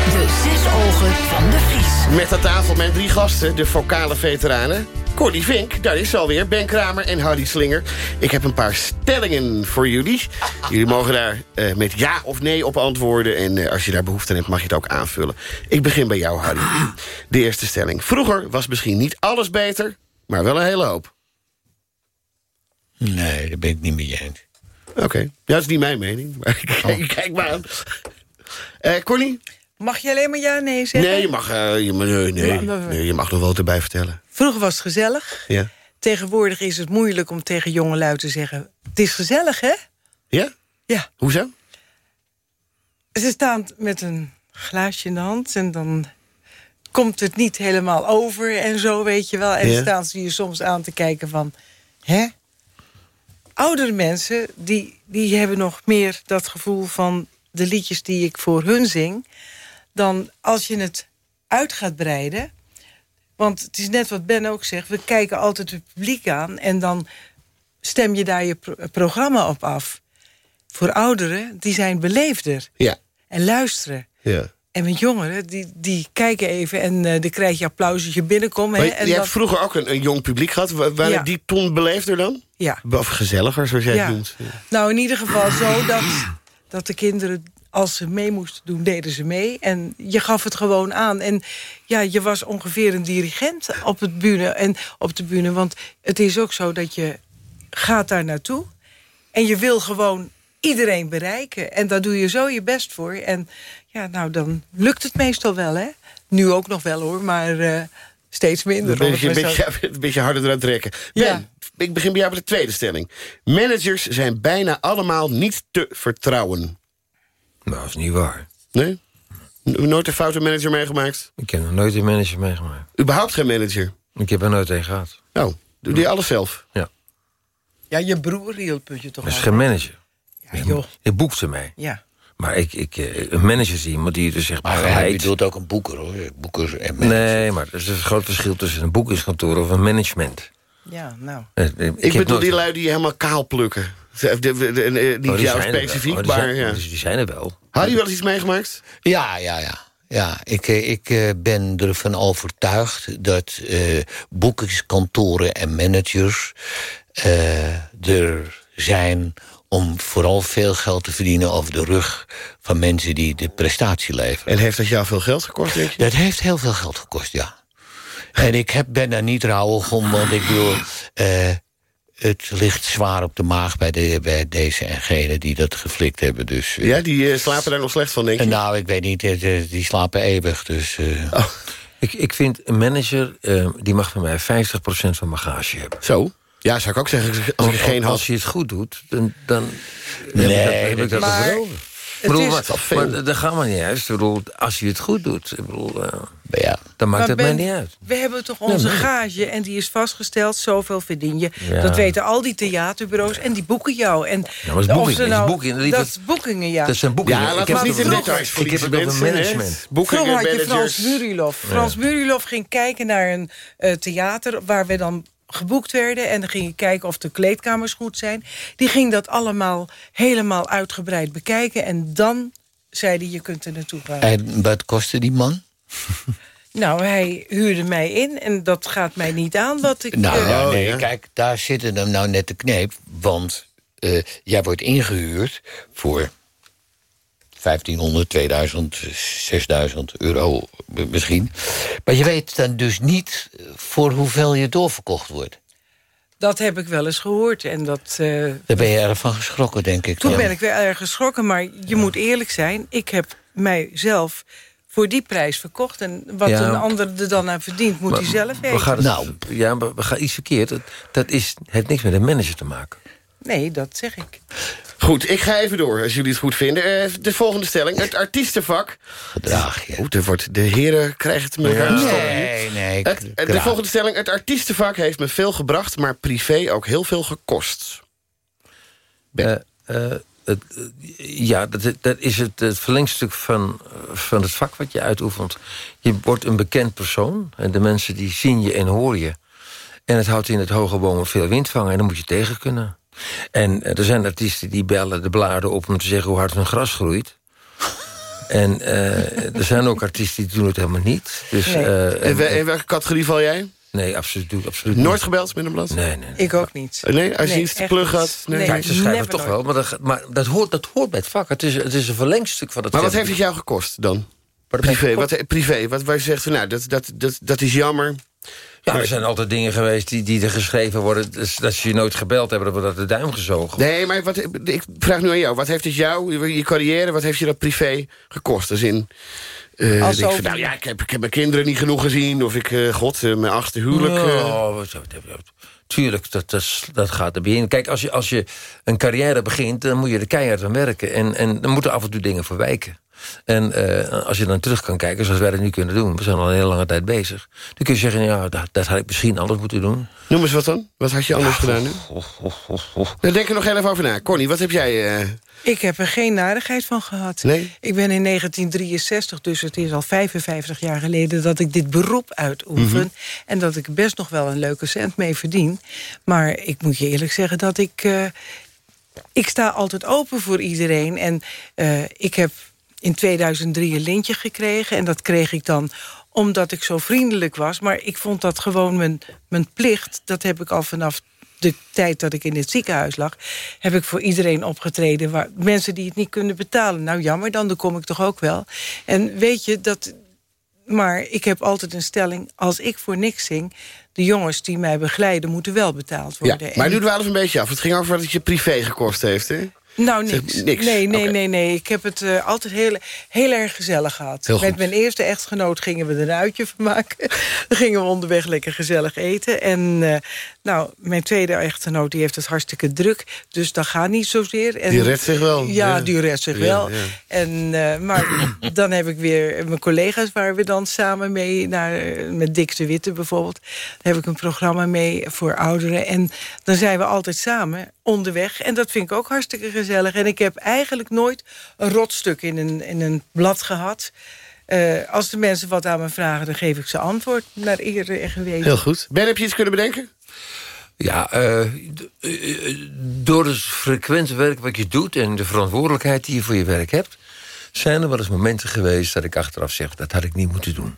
De zes ogen van de Vries. Met aan tafel mijn drie gasten, de vocale veteranen. Corny Vink, daar is ze alweer. Ben Kramer en Harry Slinger. Ik heb een paar stellingen voor jullie. Jullie mogen daar eh, met ja of nee op antwoorden. En eh, als je daar behoefte aan hebt, mag je het ook aanvullen. Ik begin bij jou, Harry. De eerste stelling. Vroeger was misschien niet alles beter, maar wel een hele hoop. Nee, daar ben ik niet mee eens. Oké, ja, dat is niet mijn mening. Maar kijk, kijk maar aan. Corny? Mag je alleen maar ja nee zeggen? Nee, je mag, eh, je, nee, nee, nee, je mag nog wel wat erbij vertellen. Vroeger was het gezellig. Ja? Tegenwoordig is het moeilijk om tegen jongelui te zeggen... het is gezellig, hè? Ja? Ja. Hoezo? Ze staan met een glaasje in de hand en dan komt het niet helemaal over en zo, weet je wel. En Ja. dan staan ze je soms aan te kijken van... hè? Oudere mensen, die, die hebben nog meer dat gevoel van... de liedjes die ik voor hun zing... dan als je het uit gaat breiden... want het is net wat Ben ook zegt... we kijken altijd het publiek aan... en dan stem je daar je pro- programma op af. Voor ouderen, die zijn beleefder Ja. en luisteren. ja. En met jongeren, die, die kijken even en eh dan krijg je applaus als je binnenkomt. Maar je, en je dat- hebt vroeger ook een, een jong publiek gehad. Wa- Waren Ja. die toen beleefder dan? ja. Of gezelliger, zoals jij Ja. het noemt? Nou, in ieder geval zo dat, dat de kinderen, als ze mee moesten doen, deden ze mee. En je gaf het gewoon aan. En ja, je was ongeveer een dirigent op, het bühne, en op de bühne. Want het is ook zo dat je gaat daar naartoe. En je wil gewoon iedereen bereiken. En daar doe je zo je best voor. En ja, nou, dan lukt het meestal wel, hè? Nu ook nog wel, hoor, maar eh, steeds minder. Een beetje, een, beetje, een beetje harder eraan trekken. Ben, Ja. ik begin bij jou met de tweede stelling. Managers zijn bijna allemaal niet te vertrouwen. Nou, dat is niet waar. Nee? Nooit een foute manager meegemaakt? Ik heb nog nooit een manager meegemaakt. Überhaupt geen manager? Ik heb er nooit een gehad. Nou, doe je alles zelf? Ja, je broer hielp het je toch Dat is geen manager. Ja, joh. Je boekt ze mij. Ja. Maar ik, ik, eh, een manager is iemand die je dus zeg maar Maar hij bedoelt ook een boeker, hoor. Boekers en mensen. Nee, maar er is een groot verschil tussen een boekingskantoor of een management. Ja, nou. Eh, eh, Ik, heb bedoel nooit- die lui die helemaal kaal plukken. Niet Oh, die jou specifiek, Oh, die maar zijn- ja. Die zijn er wel. Had je wel eens iets meegemaakt? Ja, ja, ja. Ja, ik, eh, ik eh, ben ervan overtuigd dat eh, boekingskantoren en managers eh, er zijn om vooral veel geld te verdienen over de rug van mensen die de prestatie leveren. En heeft dat jou veel geld gekost, denk je? Dat heeft heel veel geld gekost, ja. En ik heb, ben daar niet rouwig om, want ik bedoel... eh, het ligt zwaar op de maag bij, de, bij deze en gene die dat geflikt hebben. Dus, eh, Ja, die eh, slapen daar nog slecht van, denk je? en nou, ik weet niet, eh, die slapen eeuwig. Dus, eh, Ik, ik vind een manager, eh, die mag van mij 50% van bagage hebben. Zo? Ja, zou ik ook zeggen, als ik Want geen had. als je het goed doet, dan, dan Nee, heb ik dat, heb ik dat maar- ervoor over. Ik bedoel, is maar, toch veel. maar daar gaan we niet uit. Ik bedoel, als je het goed doet, ik bedoel, eh, ja. dan maakt Maar het Ben, mij niet uit. We hebben toch onze nee. gage en die is vastgesteld. Zoveel verdien je. Ja. Dat weten al die theaterbureaus en die boeken jou. En Ja, maar is ze het is nou- boekingen, lieve- Dat is boekingen, ja. Dat zijn boekingen. Ja, laat ik heb maar niet het in Ik heb het over management. Vroeger had je managers. Frans Murilof. Frans Murilof ging kijken naar een eh, theater... waar we dan geboekt werden. En dan ging je kijken of de kleedkamers goed zijn. Die ging dat allemaal helemaal uitgebreid bekijken. En dan zei hij, je kunt er naartoe gaan. En wat kostte die man? Nou, hij huurde mij in en dat gaat mij niet aan wat ik... Nou, eh, ja, Oh, nee, ja. kijk, daar zit hem nou net de kneep. Want eh, jij wordt ingehuurd voor 1500, 2000, 6000 euro misschien. Maar je weet dan dus niet eh, voor hoeveel je doorverkocht wordt. Dat heb ik wel eens gehoord. En dat, eh, Daar ben je erg van geschrokken, denk ik. toen dan. ben ik weer erg geschrokken. Maar je moet eerlijk zijn. Ik heb mijzelf voor die prijs verkocht. En wat Ja. een ander er dan aan verdient, moet hij zelf We weten. gaan Nou. Ja, we gaan iets verkeerd. Dat, dat is, heeft niks met een manager te maken. Nee, dat zeg ik. Goed, ik ga even door, als jullie het goed vinden. Eh, de volgende stelling, het artiestenvak. Gedraag je. Oeh, er wordt, de heren krijgen het met elkaar Ja. Nee, nee. Het, de graag. volgende stelling, het artiestenvak heeft me veel gebracht... maar privé ook heel veel gekost. Ben. Eh, eh, het, ja, dat, dat is het, het verlengstuk van, van het vak wat je uitoefent. Je wordt een bekend persoon. En de mensen die zien je en horen je. En het houdt in het hoge bomen veel wind vangen. En dan moet je tegen kunnen. En eh, er zijn artiesten die bellen de bladen op om te zeggen hoe hard hun gras groeit. En eh, er zijn ook artiesten die doen het helemaal niet. Dus, Nee. eh, En in welke categorie val jij? nee, absoluut, doe ik absoluut Nooit gebeld met een blad? Nee, nee. nee. Ik ook niet. Nee, als je Nee, iets te plug had? Nee. Nee. Ze schrijven toch nooit. wel, maar, dat, maar dat, hoort, dat hoort bij het vak. Het is, het is een verlengstuk van het Maar wat heeft het jou gekost dan? Wat Privé, wat, privé, wat waar je zegt, van, nou, dat, dat, dat, dat is jammer. Ja, er zijn altijd dingen geweest die, die er geschreven worden... Dus dat ze je nooit gebeld hebben, dat we dat de duim gezogen. Nee, maar wat, ik vraag nu aan jou. Wat heeft het jou, je, carrière, wat heeft je dat privé gekost? Als in, eh, Als ik nou ja, ik heb, ik heb mijn kinderen niet genoeg gezien. Of ik, eh, god, eh, mijn achtste huwelijk. eh. Oh, Tuurlijk, dat, dat, dat gaat erbij in. Kijk, als je, als je een carrière begint, dan moet je er keihard aan werken. En, en dan moeten af en toe dingen verwijken. En eh, als je dan terug kan kijken, zoals wij dat nu kunnen doen... we zijn al een hele lange tijd bezig... dan kun je zeggen, ja, dat, dat had ik misschien anders moeten doen. Noem eens wat dan. Wat had je anders gedaan nu? Nou, denk er nog heel even over na. Connie, wat heb jij... eh, Ik heb er geen narigheid van gehad. Nee? Ik ben in 1963, dus het is al 55 jaar geleden... dat ik dit beroep uitoefen. Mhm. En dat ik best nog wel een leuke cent mee verdien. Maar ik moet je eerlijk zeggen dat ik... eh, ik sta altijd open voor iedereen. En eh, ik heb in 2003 een lintje gekregen. En dat kreeg ik dan omdat ik zo vriendelijk was. Maar ik vond dat gewoon mijn, mijn plicht. Dat heb ik al vanaf de tijd dat ik in het ziekenhuis lag... heb ik voor iedereen opgetreden. Waar, mensen die het niet kunnen betalen. Nou, jammer dan, dan kom ik toch ook wel. En weet je, dat... Maar ik heb altijd een stelling, als ik voor niks zing... de jongens die mij begeleiden moeten wel betaald ja, worden. maar En- nu dwalen we een beetje af. Het ging over wat het je privé gekost heeft, hè? Nou, Zeg, niks. niks? Nee, nee, nee, nee. Ik heb het eh, altijd heel, heel erg gezellig gehad. Heel Met goed. mijn eerste echtgenoot gingen we er een uitje van maken. Dan gingen we onderweg lekker gezellig eten. En eh, nou, mijn tweede echtgenoot die heeft het hartstikke druk. Dus dat gaat niet zozeer. En, Die redt zich wel. Ja, Ja. die redt zich Ja, wel. ja. En, eh, maar dan heb ik weer mijn collega's waar we dan samen mee... Naar, met Dick de Witte bijvoorbeeld. Dan heb ik een programma mee voor ouderen. En dan zijn we altijd samen onderweg. En dat vind ik ook hartstikke gezellig. En ik heb eigenlijk nooit een rotstuk in een, in een blad gehad. Eh, als de mensen wat aan me vragen, dan geef ik ze antwoord naar eer en geweten. Heel goed. Ben, heb je iets kunnen bedenken? Ja, eh, eh, door het frequente werk wat je doet... en de verantwoordelijkheid die je voor je werk hebt... zijn er wel eens momenten geweest dat ik achteraf zeg... dat had ik niet moeten doen.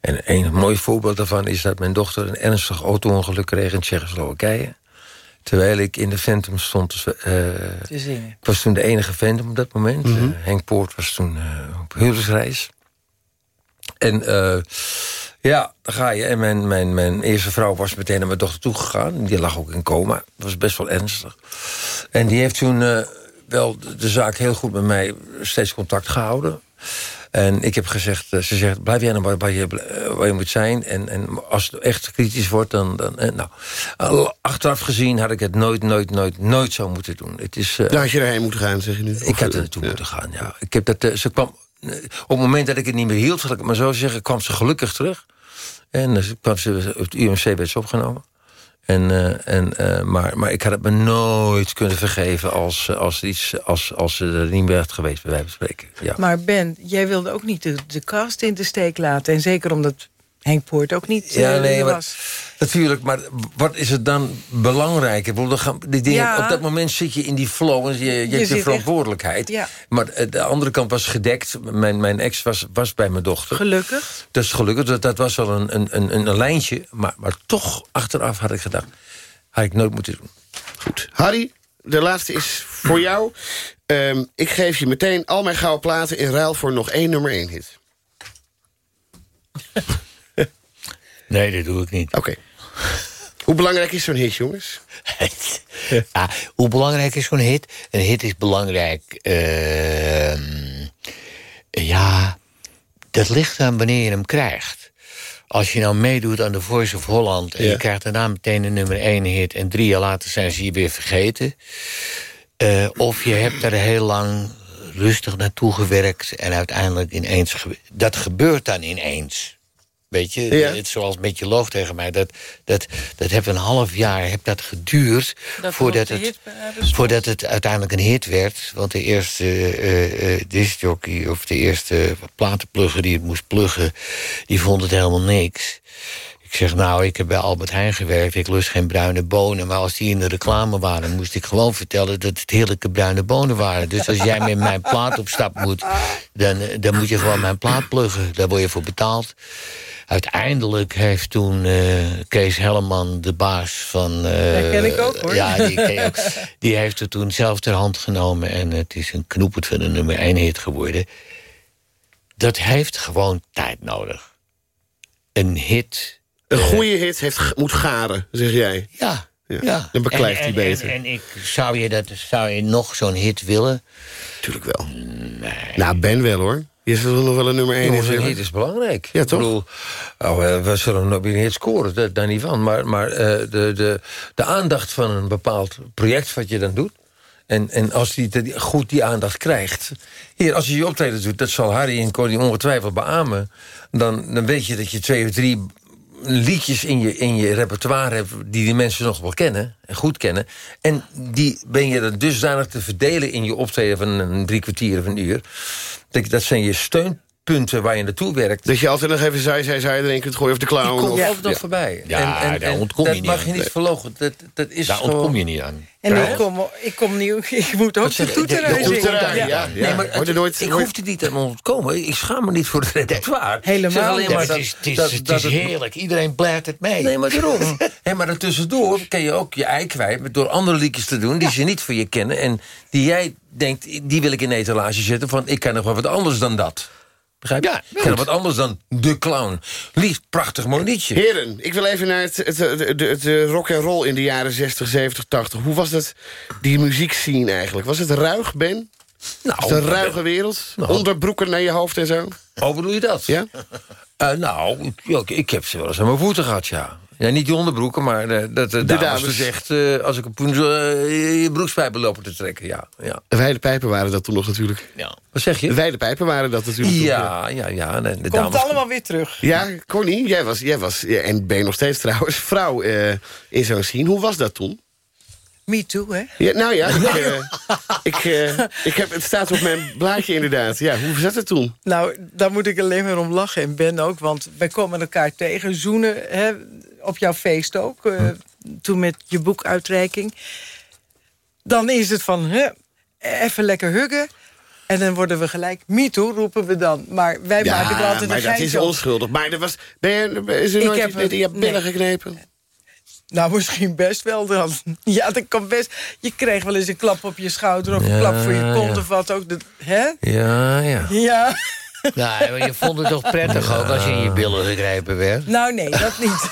En een mooi voorbeeld daarvan is dat mijn dochter... een ernstig auto-ongeluk kreeg in Tsjechoslowakije. Terwijl ik in de Phantom stond... eh, Te zingen. ik was toen de enige Phantom op dat moment. Eh, Henk Poort was toen eh, op huwelijksreis. En eh, ja, dan ga je. En mijn, mijn, mijn eerste vrouw was meteen naar mijn dochter toegegaan. Die lag ook in coma. Dat was best wel ernstig. En die heeft toen eh, wel de, de zaak heel goed met mij steeds contact gehouden. En ik heb gezegd, eh, ze zegt, blijf jij nou waar, waar, je, eh, waar je moet zijn. En, en als het echt kritisch wordt, dan... dan eh, nou, achteraf gezien had ik het nooit, nooit, nooit, nooit zo moeten doen. Het is, eh, Daar had je erheen moeten gaan, zeg je nu. ik had er naartoe ja. moeten gaan, ja. Ik heb dat, ze kwam, op het moment dat ik het niet meer hield, zal ik het maar zo zeggen... kwam ze gelukkig terug. En ze kwam ze op het UMC werd ze opgenomen. En, eh, en, eh, maar, maar ik had het me nooit kunnen vergeven als, eh, als, iets, als, als ze er niet had geweest, bij wijze van spreken. Ja. Maar Ben, jij wilde ook niet de, de cast in de steek laten. En zeker omdat Henk Poort ook niet eh, Ja, nee, maar, was. natuurlijk. Maar wat is het dan belangrijk? Ik bedoel, dan gaan, die dingen, Ja. Op dat moment zit je in die flow en je, je, hebt zit je echt- verantwoordelijkheid. Ja. Maar eh, de andere kant was gedekt. Mijn, mijn ex was, was bij mijn dochter. Gelukkig. Dus gelukkig, dat, dat was wel een, een, een, een lijntje. Maar, maar toch, achteraf had ik gedacht... had ik nooit moeten doen. Goed. Harry, de laatste is voor jou. Ehm, ik geef je meteen al mijn gouden platen in ruil voor nog één nummer één hit. Nee, dat doe ik niet. Oké. Hoe belangrijk is zo'n hit, jongens? Ja, hoe belangrijk is zo'n hit? Een hit is belangrijk. ehm, ja, dat ligt aan wanneer je hem krijgt. Als je nou meedoet aan de Voice of Holland... en Ja. je krijgt daarna meteen een nummer 1 hit... en drie jaar later zijn ze je weer vergeten... eh, of je hebt er heel lang rustig naartoe gewerkt... en uiteindelijk ineens... ge- dat gebeurt dan ineens. Weet je, Ja. het, zoals met je loog tegen mij... dat, dat, dat heeft een half jaar heb dat geduurd... Dat voordat het, voordat het uiteindelijk een hit werd. Want de eerste eh eh discjockey of de eerste platenplugger die het moest pluggen... die vond het helemaal niks. Ik zeg, nou, ik heb bij Albert Heijn gewerkt. Ik lust geen bruine bonen. Maar als die in de reclame waren... moest ik gewoon vertellen dat het heerlijke bruine bonen waren. Dus als jij met mijn plaat op stap moet... dan, dan moet je gewoon mijn plaat pluggen. Daar word je voor betaald. Uiteindelijk heeft toen eh, Kees Helleman, de baas van... eh, Dat ken ik ook, hoor. Ja, die, ook. die heeft het toen zelf ter hand genomen... en het is een knoepert van de nummer 1 hit geworden. Dat heeft gewoon tijd nodig. Een hit... Een eh, goede hit heeft, moet garen, zeg jij. Ja. Ja, ja. dan beklijft En- hij en- beter. En, en ik, zou, je dat, zou je nog zo'n hit willen? Tuurlijk wel. Nou, Ben wel hoor. Je zult nog wel een nummer 1 Jongens, een hit is belangrijk. Ja, Ik toch? bedoel, oh, eh, we zullen nog hit scoren, daar, daar niet van. Maar, maar eh, de, de, de aandacht van een bepaald project wat je dan doet... en, en als die, die goed die aandacht krijgt... Hier, als je je optreden doet, dat zal Harry en Connie ongetwijfeld beamen... Dan, dan weet je dat je twee of drie liedjes in je, in je repertoire hebt... die die mensen nog wel kennen en goed kennen. En die ben je dan dusdanig te verdelen in je optreden... van een drie kwartier of een uur. Dat, zijn je steunpunten waar je naartoe werkt. Dat je altijd nog even zij, zij, zij erin kunt gooien of de clown. Die komt of- ook nog voorbij. Ja, daar ontkom je dat niet mag aan. je niet verlogen. Dat, dat is Daar gewoon... ontkom je niet aan. En Ja. ik kom, ik kom nieuw, ik moet ook de zeg je? toeteraar De zingen. Ja. ja. Nee, maar het- nooit- ik wordt- hoef er niet aan ontkomen. Ik schaam me niet voor het repertoire. Helemaal niet. Ja, het dat, is, het is, dat- het dat is heerlijk. Iedereen blijft het mee. Nee, maar daarom. Maar daartussendoor kan je ook je ei kwijt... met- door andere liedjes te doen die ze niet voor je kennen... en die jij denkt, die wil ik in de etalage zetten... van ik kan nog wel wat anders dan dat. Begrijp je? Ja, wat anders dan de clown. Lief, prachtig mooi liedje. Heren, ik wil even naar het, het, het, het, het, eh, rock en roll in de jaren 60, 70, 80. Hoe was dat, die muziekscene eigenlijk? Was het ruig, Ben? Nou, Was het een ruige wereld? Nou. Onderbroeken naar je hoofd en zo? Oh, bedoel je dat? Ja? Eh, nou, ik, ik heb ze wel eens aan mijn voeten gehad, ja. Ja, niet die onderbroeken, maar eh, dat de dames, dames. dus echt... eh, als ik op woensdag eh, je broekspijpen lopen te trekken, ja. ja. De wijde pijpen waren dat toen nog natuurlijk. Ja. Wat zeg De je? wijde pijpen waren dat natuurlijk toen, Ja, ja, ja. nee, de Komt dames, allemaal weer terug. Ja, Connie, jij was, jij was ja, en ben je nog steeds trouwens, vrouw eh, in zo'n scene. Hoe was dat toen? Me too, hè? Ja, nou ja, ik, ik, ik heb, het staat op mijn blaadje inderdaad. Ja, hoe zat het toen? Nou, daar moet ik alleen maar om lachen. En Ben ook, want wij komen elkaar tegen. Zoenen, hè, op jouw feest ook. eh, toen met je boekuitreiking. Dan is het van, hè, even lekker huggen. En dan worden we gelijk, me too, roepen we dan. Maar wij maken er altijd maar een dat is onschuldig. Maar er was, ben je, is er Ik nooit heb iets je nee. geknepen? Nou, misschien best wel dan. Ja, dat kan best. Je kreeg wel eens een klap op je schouder... of een klap voor je kont ja. of wat ook. Dat, hè? Ja, ja. Ja. Nou, maar je vond het toch prettig ook als je in je billen gegrepen werd? Nou, nee, dat niet.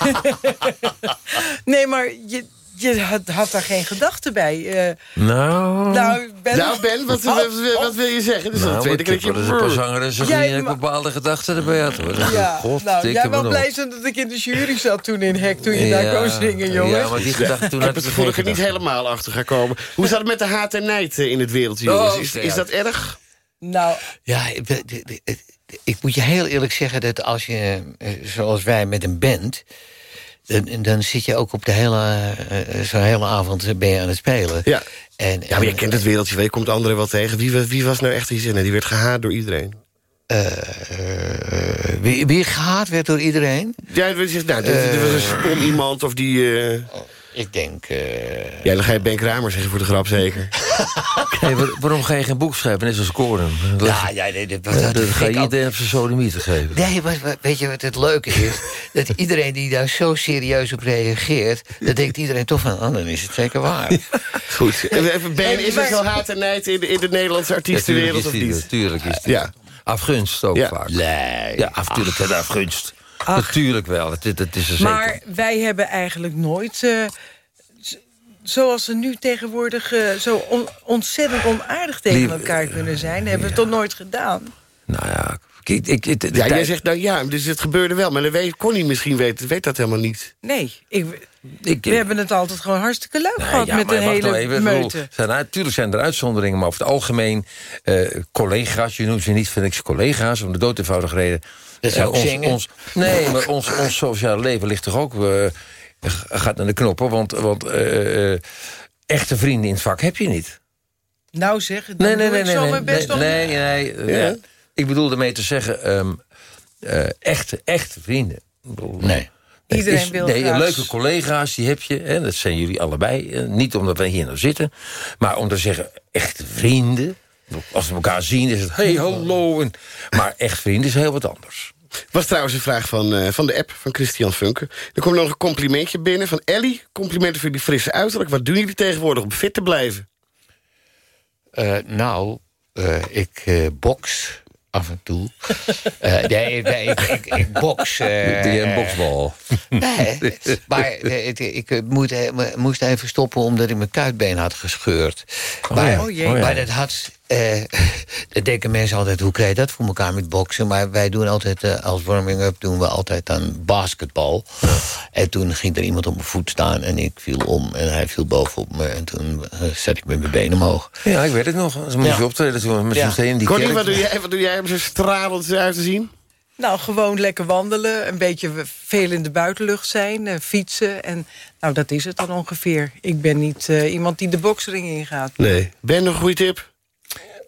nee, maar je, je had, had daar geen gedachte bij. Eh, Nou... nou, Ben, Nou Ben, wat, wat, wat- wat wil je zeggen? De nou, tweede ik keer dat wel je... eens een paar zangeressen Jij gezien... en ik ma- bepaalde gedachten erbij had. hoor. Ja, God, nou, jij wel blij zijn dat ik in de jury zat toen in Hek... toen je daar kon zingen, jongens. Ja, maar die gedachte toen Ik had heb het ik ik er geen niet helemaal achter ga komen. Hoe zat het met de haat en nijd eh, in het wereldje, jongens? Oh, is dat erg? Nou, Ja, ik, moet je heel eerlijk zeggen dat als je, eh, zoals wij met een band... dan, dan zit je ook op de hele, eh, eh, zo'n hele avond ben je aan het spelen. Ja. En, Ja, maar je en, kent het wereldje, wel, je komt anderen wel tegen. Wie, wie was nou echt die zin? Die werd gehaat door iedereen. eh, wie, wie gehaat werd door iedereen? Ja, nou, er, was een spon iemand of die... eh, Ik denk... eh, Ja, dan ga je Ben Kramer zeggen voor de grap zeker. Hey, waar- waarom ga je geen boek schrijven, net als Gordon? ja, ja, nee, dat, dat, dat dat ga je iedereen op zijn sodomieten geven. Nee, maar maar weet je wat het leuke is? dat iedereen die daar zo serieus op reageert... dan denkt iedereen toch van, oh, dan is het zeker waar. Goed. Even, Ben, is er zo haat en nijd in de, in de Nederlandse artiestenwereld of niet? Natuurlijk is die. Ja. Afgunst ook Ja. vaak. Nee. Ja, natuurlijk is afgunst. Natuurlijk wel, dat, dat is er zeker. maar wij hebben eigenlijk nooit... eh, zoals ze nu tegenwoordig eh, zo on- ontzettend onaardig tegen Lief- elkaar kunnen zijn... hebben we het toch nooit gedaan? Nou ja, ik, ik, ik, de Ja, jij zegt nou ja, dus het gebeurde wel. Maar dan weet, Connie misschien weet, weet dat helemaal niet. Nee, ik, ik, we hebben het altijd gewoon hartstikke leuk gehad... ja, met een wacht hele nou even, meute. natuurlijk zijn er uitzonderingen, maar over het algemeen... eh, collega's, je noemt ze niet vind ik collega's... om de dood eenvoudige reden... Dat zou eh, ik ons, zingen. ons, Nee, maar ons, ons sociale leven ligt toch ook... eh, gaat naar de knoppen, want, want eh, eh, echte vrienden in het vak heb je niet. Nou zeg, dan Nee, nee, doe nee, ik nee. zo nee, mijn best nee, om... nee, nee, eh, Ja? Ik bedoel ermee te zeggen... ehm, eh, echte, echte vrienden. Nee. Iedereen is- wil nee, graag- leuke collega's, die heb je. Hè, dat zijn jullie allebei. niet omdat wij hier nou zitten. Maar om te zeggen, echte vrienden. Als we elkaar zien is het, hey, hallo. En, maar echt vrienden is heel wat anders. Was trouwens een vraag van, eh, van de app van Christian Funke. Er komt nog een complimentje binnen van Ellie. Complimenten voor jullie frisse uiterlijk. Wat doen jullie tegenwoordig om fit te blijven? Eh, nou, eh, ik eh box af en toe. Eh, nee, nee, ik, ik, ik box. eh, Doe je een boksbal? Nee, maar ik, ik moet, moest even stoppen omdat ik mijn kuitbeen had gescheurd. maar, ja. Oh jee. Oh ja. maar dat had... eh dan denken mensen altijd, hoe krijg je dat voor elkaar met boksen? Maar wij doen altijd, eh, als warming-up doen we altijd aan basketbal. En toen ging er iemand op mijn voet staan en ik viel om. En hij viel bovenop me en toen eh, zet ik met mijn benen omhoog. Ja, ik weet het nog. Ze moest Ja. je optreden toen met Ja. in die Connie, kerk. wat doe jij, wat doe jij om zo stralend uit te zien? Nou, gewoon lekker wandelen, een beetje veel in de buitenlucht zijn, eh, fietsen. En nou, dat is het dan ongeveer. Ik ben niet eh, iemand die de boksring ingaat. Nee. Ben, een goede tip?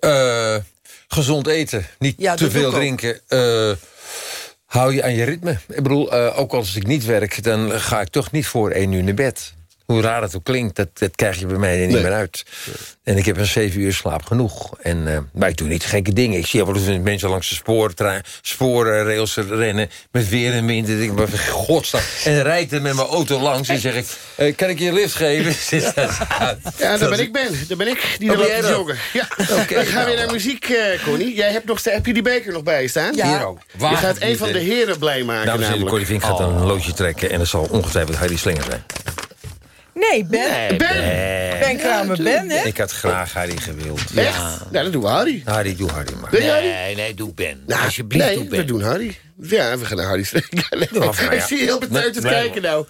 Eh, gezond eten, niet Ja, te veel drinken. Eh, hou je aan je ritme. Ik bedoel, eh, ook als ik niet werk... dan ga ik toch niet voor één uur naar bed. Hoe raar het ook klinkt, dat, dat krijg je bij mij er niet Nee. meer uit. En ik heb een zeven uur slaap genoeg. En, eh, maar ik doe niet gekke dingen. Ik zie wel eens mensen langs de sporen, sporenrails rennen... met weer en wind. En ik denk, maar godsnaam. En dan rijd ik er met mijn auto langs en zeg ik... eh, kan ik je een lift geven? Ja, daar ben ik Ben. Daar ben ik die Oh, er ben loopt joggen. Ja. Oké, we gaan nou. weer naar muziek, eh Connie. Jij hebt, nog, heb je die beker nog bij je staan? Ja. Hier ook. Je gaat een van de heren blij maken Dames en heren, namelijk. Vink gaat een loodje trekken... en dat zal ongetwijfeld Harry Slinger zijn. Nee, Ben. Ben! Ben Kramer Ben, hè? Ik had graag Harry gewild. Echt? Nou, dat doen we Harry. Harry, doe Harry maar. Ben? Nee, nee, doe Ben. Nou, Alsjeblieft, nee, doe Ben. we doen Harry. Ja, we gaan naar Harry spreken. maar ik ja. zie je heel betuigd nee, kijken nou.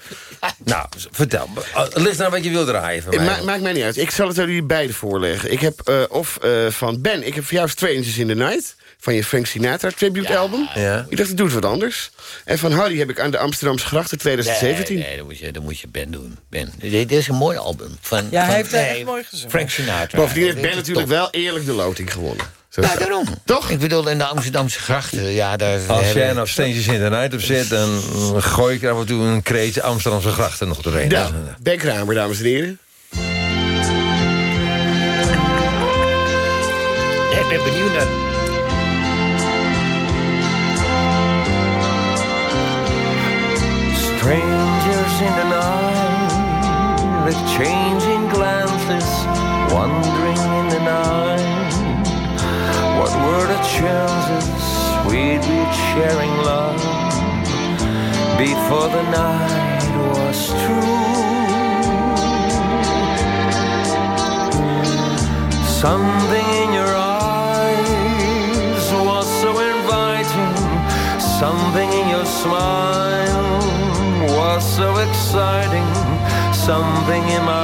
Nou, vertel. Uh, Ligt nou wat je wil draaien van mij. Ma maakt mij niet uit. Ik zal het aan jullie beiden voorleggen. Ik heb, eh, of eh, van Ben, ik heb voor jou Strangers in the Night... van je Frank Sinatra tribute album. Ja. Ik dacht, ik doe het wat anders. En van Harry heb ik aan de Amsterdamse grachten 2017. Nee, nee dat, moet je, dat moet je Ben doen. Ben. Dit, is een mooi album. Van, Ja, hij van- heeft het nee, echt mooi gezongen. Frank Sinatra. Bovendien heeft Ben natuurlijk top. wel eerlijk de loting gewonnen. Zo dat. daarom. Toch? Ik bedoel, in de Amsterdamse grachten, ja, daar... Als jij nou steentjes in de night opzet... dan gooi ik er af en toe een kreet Amsterdamse grachten nog doorheen. Ja, Dat een- Ben Kramer, dames en heren. Ja, ik ben benieuwd naar... Strangers in the night, exchanging glances, wandering in the night. What were the chances we'd be sharing love before the night was through? Something in your eyes so exciting. Something in my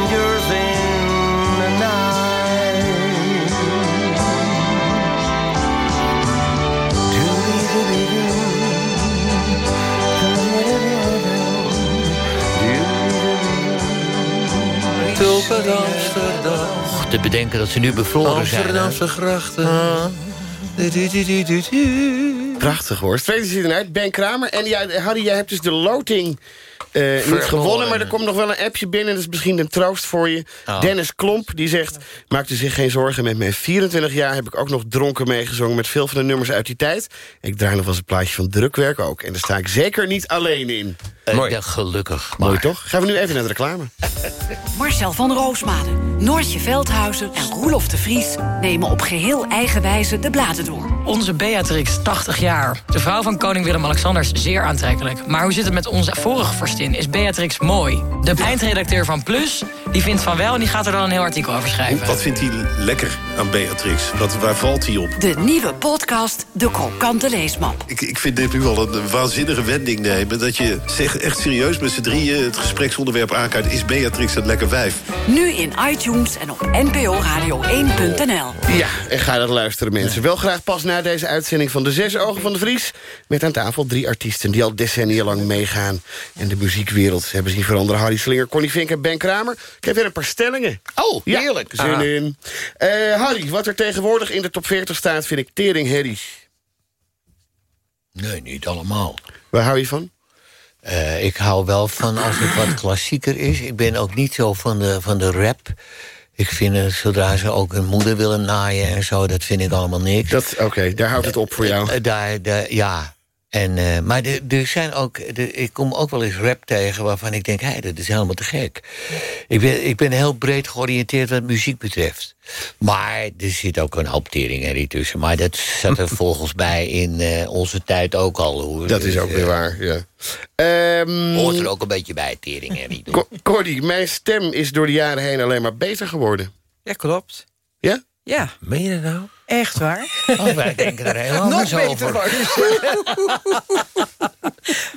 Te bedenken dat ze nu bevroren zijn. Amsterdamse grachten. Du, du, du, du, du, du. Prachtig hoor. Tweede zit eruit. Ben Kramer. En ja, Harry, jij hebt dus de loting eh, niet gewonnen... maar er komt nog wel een appje binnen. Dat is misschien een troost voor je. Oh. Dennis Klomp, die zegt... Maak u zich geen zorgen. Met mijn 24 jaar heb ik ook nog dronken meegezongen... met veel van de nummers uit die tijd. Ik draai nog wel eens een plaatje van drukwerk ook. En daar sta ik zeker niet alleen in. Eh, Mooi. ja, gelukkig. Mooi toch? Gaan we nu even naar de reclame. Marcel van Roosmalen, Noortje Veldhuizen en Roelof de Vries... nemen op geheel eigen wijze de bladen door. Onze Beatrix, 80 jaar. De vrouw van koning Willem-Alexander is zeer aantrekkelijk. Maar hoe zit het met onze vorige vorstin? Is Beatrix mooi? De eindredacteur van Plus, die vindt van wel... en die gaat er dan een heel artikel over schrijven. Wat vindt hij lekker aan Beatrix? Wat, waar valt hij op? De nieuwe podcast De Krokante Leesmap. Ik, ik vind dit nu al een waanzinnige wending nemen. Dat je zegt echt serieus met z'n drieën het gespreksonderwerp aankaart... is Beatrix het lekker wijf? Nu in iTunes en op nporadio1.nl. Ja, en ga dat luisteren mensen. Wel graag pas na deze uitzending van De Zes Ogen van de Vries... met aan tafel drie artiesten die al decennia lang meegaan... en de muziekwereld hebben zien veranderen. Harry Slinger, Connie Vink en Ben Kramer. Ik heb weer een paar stellingen. Oh, Ja, heerlijk. zin Ah. in. Eh, Harry, wat er tegenwoordig in de top 40 staat... vind ik tering herrie. Nee, niet allemaal. Waar hou je van? Eh, ik hou wel van als het wat klassieker is. Ik ben ook niet zo van de, van de rap. Ik vind het, zodra ze ook hun moeder willen naaien en zo... dat vind ik allemaal niks. Dat- Oké, daar houdt het op voor jou. Eh, daar, daar, ja. En, eh, maar er- er zijn ook, er- ik kom ook wel eens rap tegen waarvan ik denk... hé, dat is helemaal te gek. Ik ben, ik ben heel breed georiënteerd wat muziek betreft. Maar er zit ook een hoop teringherrie tussen. Maar dat zat er volgens mij in eh, onze tijd ook al. Hoor. Dat is Dus, ook eh, weer waar, ja. Ehm Hoort er ook een beetje bij, teringherrie. Co- Cordy, mijn stem is door de jaren heen alleen maar beter geworden. Ja, klopt. Ja? Ja, Meen je dat nou? Echt waar. Oh, wij denken er helemaal beter, over.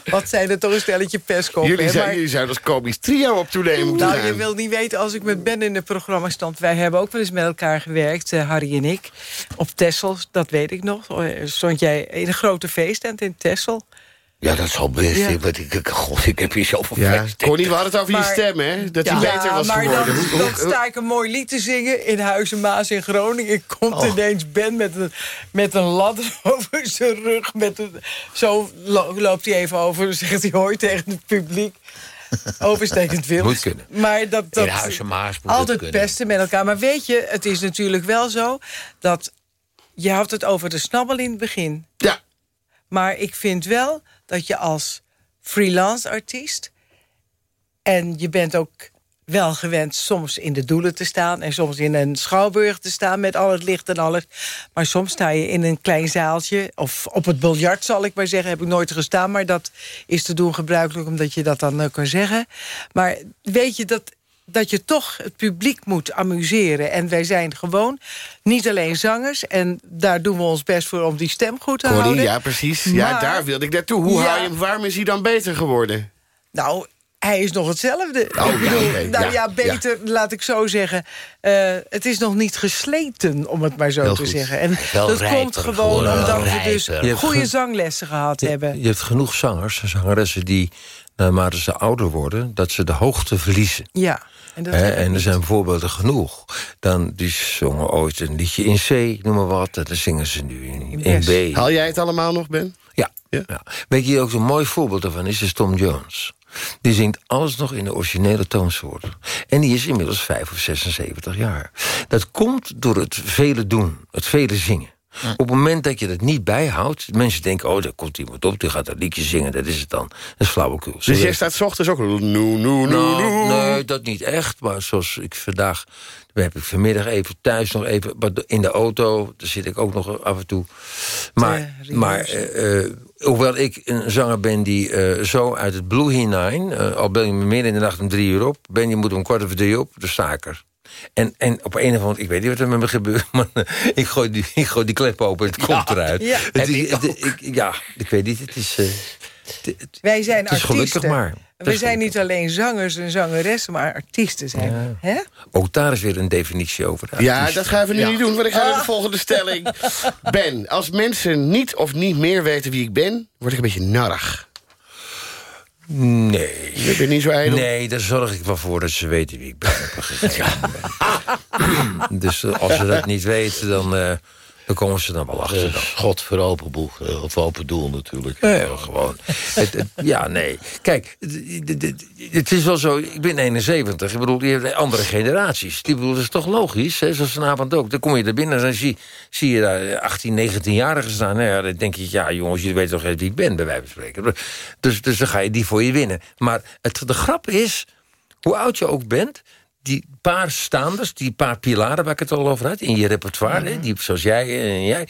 Wat zijn er toch een stelletje pestkop. Jullie, hè, zijn, maar- jullie zouden als komisch trio op toenemen moeten Nou, gaan. je wil niet weten, als ik met Ben in de programma stond... wij hebben ook wel eens met elkaar gewerkt, eh, Harry en ik. Op Texel, dat weet ik nog. Eh, Stond jij in een grote feesttent in Texel. Ja, dat zal best. Ja. Ik, want ik, ik- god, ik heb hier zoveel Ja. Connie, we hadden het over je stem, hè? Dat hij ja, beter was maar geworden. dan, dan sta ik een mooi lied te zingen in Huizen Maas in Groningen. Komt Oh. ineens Ben met een, met een ladder over zijn rug. Met een, zo lo- loopt hij even over en zegt hij hoi tegen het publiek. Overstekend wild. Moet kunnen. Maar dat, dat, In Huizen Maas moet het Altijd kunnen. pesten met elkaar. Maar weet je, het is natuurlijk wel zo dat... Je had het over de snabbel in het begin. Ja, Maar ik vind wel dat je als freelance artiest... en je bent ook wel gewend soms in de doelen te staan... en soms in een schouwburg te staan met al het licht en alles. Maar soms sta je in een klein zaaltje... of op het biljart, zal ik maar zeggen, heb ik nooit gestaan... maar dat is te doen gebruikelijk omdat je dat dan eh, kan zeggen. Maar weet je dat dat je toch het publiek moet amuseren. En wij zijn gewoon niet alleen zangers... en daar doen we ons best voor om die stem goed te houden. ja, precies. Ja, daar wilde ik naartoe. Hoe Ja. hou je hem warm? Is hij dan beter geworden? Nou, hij is nog hetzelfde. Oh, ik bedoel, ja, nou ja, ja, beter, laat ik zo zeggen. Eh, het is nog niet gesleten, om het maar zo Heel te goed. zeggen. En wel dat rijper komt gewoon omdat we dus goede zanglessen gehad Je, hebben. je hebt genoeg zangers en zangeressen die, naarmate ze ouder worden... dat ze de hoogte verliezen. Ja. En, en er zijn voorbeelden genoeg. Dan, die zongen ooit een liedje in C, noem maar wat. En dan zingen ze nu in. B. Haal jij het allemaal nog, Ben? Ja. Ja? ja. Weet je, ook een mooi voorbeeld daarvan is, is Tom Jones. Die zingt alles nog in de originele toonsoorten. En die is inmiddels 5 of 76 jaar. Dat komt door het vele doen, het vele zingen. Op het moment dat je dat niet bijhoudt... mensen denken, oh, daar komt iemand op, die gaat dat liedje zingen. Dat is het dan. Dat is flauwekul. Dus jij staat 's ochtends ook... Noe, noe, noe, nou, noe. nee, dat niet echt. Maar zoals ik vandaag... heb ik vanmiddag even thuis nog even... maar in de auto, daar zit ik ook nog af en toe. Maar, maar eh, eh, hoewel ik een zanger ben die eh, zo uit het Blue Nine... eh, al ben je midden in de nacht om drie uur op... ben je moet om kwart over drie op, dan sta ik er. En, en op een of andere... Ik weet niet wat er met me gebeurt, maar ik, gooi die, ik gooi die klep open en het komt eruit. ja. Het Heb is- ik het- ik, ja, ik weet niet, het is... eh, het- het- Wij zijn het is artiesten. gelukkig maar. We zijn gelukkig. niet alleen zangers en zangeressen, maar artiesten zijn. Hè? Ook daar is weer een definitie over. de Ja, dat gaan we nu Ja. niet doen, want ik ga naar de volgende stelling. Ben, als mensen niet of niet meer weten wie ik ben... word ik een beetje narrig. Nee. Je bent niet zo ijdel? Nee, daar zorg ik wel voor dat ze weten wie ik ben. op een gegeven moment. dus eh, als ze dat niet weten, dan, eh, dan komen ze dan wel achter. dan. God voor open boeg, eh, of open doel natuurlijk. Ja, gewoon. Het, het- ja, nee. Kijk, het- het- is wel zo, ik ben 71. Ik bedoel, je hebt andere generaties. Die bedoel, dat is toch logisch, hè? zoals vanavond ook. Dan kom je er binnen en dan zie, zie je daar 18, 19-jarigen staan. Nou ja, dan denk je, ja jongens, jullie weten toch wie ik ben, bij wijze van spreken. Dus, dus dan ga je die voor je winnen. Maar het, de grap is, hoe oud je ook bent... die paar staanders, die paar pilaren waar ik het al over had... in je repertoire, hè, die, zoals jij en jij...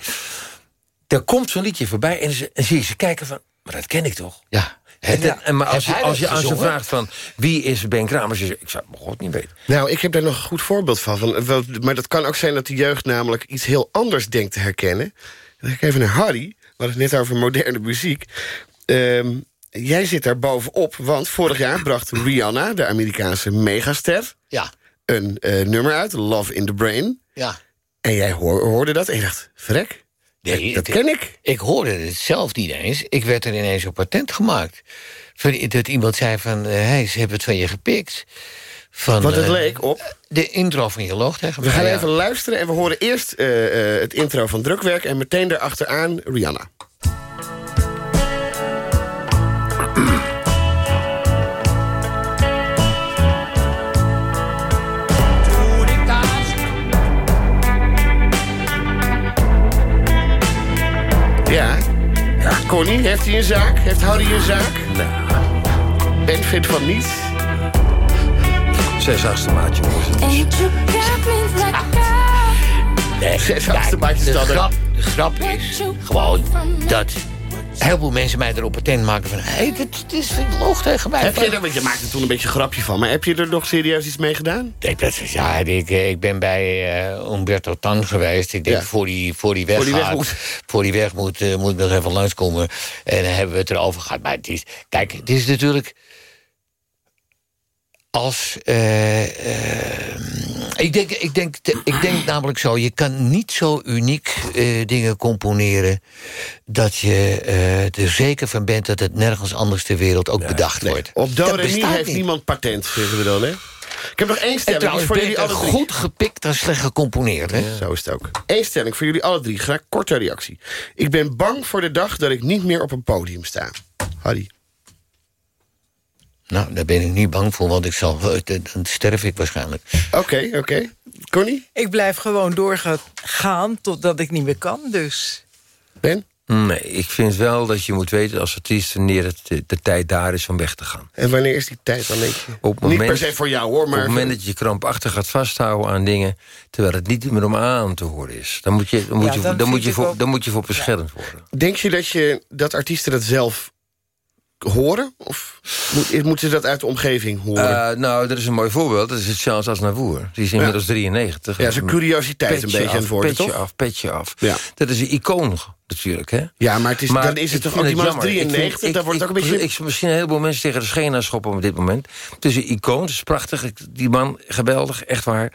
er komt zo'n liedje voorbij en, ze, en zie je ze kijken van... maar dat ken ik toch? Ja. En, Ja. en, maar als je, als je aan ze vraagt van... wie is Ben Kramer? Ze zegt, ik zou het god niet weten. Nou, ik heb daar nog een goed voorbeeld van. van maar dat kan ook zijn dat de jeugd namelijk iets heel anders denkt te herkennen. Dan ga ik even naar Harry. We hadden het net over moderne muziek. Ehm, jij zit daar bovenop, want vorig jaar bracht Rihanna... de Amerikaanse megaster, Ja, een eh, nummer uit, Love in the Brain. ja. En jij hoor- hoorde dat en je dacht, vrek, Nee, dat ken ik. Ik hoorde het zelf niet eens. Ik werd er ineens op patent gemaakt. Dat iemand zei van, eh, hey, ze hebben het van je gepikt. Van, Want het eh, leek op... De intro van je loog tegen We gaan ja. even luisteren en we horen eerst het intro van Drukwerk... en meteen daarachteraan Rihanna. Connie, heeft hij een zaak? Heeft Harry een zaak? Ben vindt van niet. Zes achtste maatje, jongens. Nee, Zes achtste maatjes de, grap, de grap is gewoon dat heel veel mensen mij erop patent maken van... hé, hey, dit, dit is een loog tegen mij. Heb je er, want je maakte er toen een beetje een grapje van... maar heb je er nog serieus iets mee gedaan? Dat is, ja, ik, eh, ik ben bij eh, Umberto Tan geweest. Ik denk, Ja. voor, die, voor die weg Voor die weg gaat, moet. voor die weg moet, eh, moet ik nog even langskomen. En dan hebben we het erover gehad. Maar het is, kijk, het is natuurlijk... Als... eh, eh, ik, denk, ik, denk, ik denk namelijk zo, je kan niet zo uniek eh, dingen componeren... dat je er zeker van bent dat het nergens anders ter wereld ook bedacht wordt. Op Do Re heeft niet. niemand patent, zeggen we dan, hè? Ik heb nog één En stelling trouwens voor jullie alle drie. goed gepikt dan slecht gecomponeerd, hè? Zo is het ook. Eén stelling voor jullie alle drie. Graag korte reactie. Ik ben bang voor de dag dat ik niet meer op een podium sta. Harry. Nou, daar ben ik niet bang voor, want ik zal, eh, dan sterf ik waarschijnlijk. Oké, oké. Connie? Ik blijf gewoon doorgaan totdat ik niet meer kan, dus... Ben? Nee, ik vind wel dat je moet weten als artiest... wanneer het de, de tijd daar is om weg te gaan. En wanneer is die tijd dan, denk je? Op Niet moment- per se voor jou, hoor, Op maar... het moment dat je krampachtig gaat vasthouden aan dingen... terwijl het niet meer om aan te horen is... dan moet je, dan moet Ja, je, dan dan moet vind je, ik voor, ook- dan moet je voor beschermd worden. Denk je dat, je dat artiesten dat zelf horen? Of moet, moeten ze dat uit de omgeving horen? Eh, nou, dat is een mooi voorbeeld. Dat is het Charles Aznavour. Die is inmiddels 93. ja, zo'n curiositeit een Petje beetje aan het worden, petje toch? af, petje af. Ja. Dat is een icoon natuurlijk, hè? Ja, maar, het is, dan is het ik toch ook die man is jammer. Ik vind- 93, ik- dan wordt het ook een ik- beetje... Ik misschien een heleboel mensen tegen de schenen schoppen op dit moment. Het is een icoon, het is prachtig. Ik- Die man, geweldig, echt waar.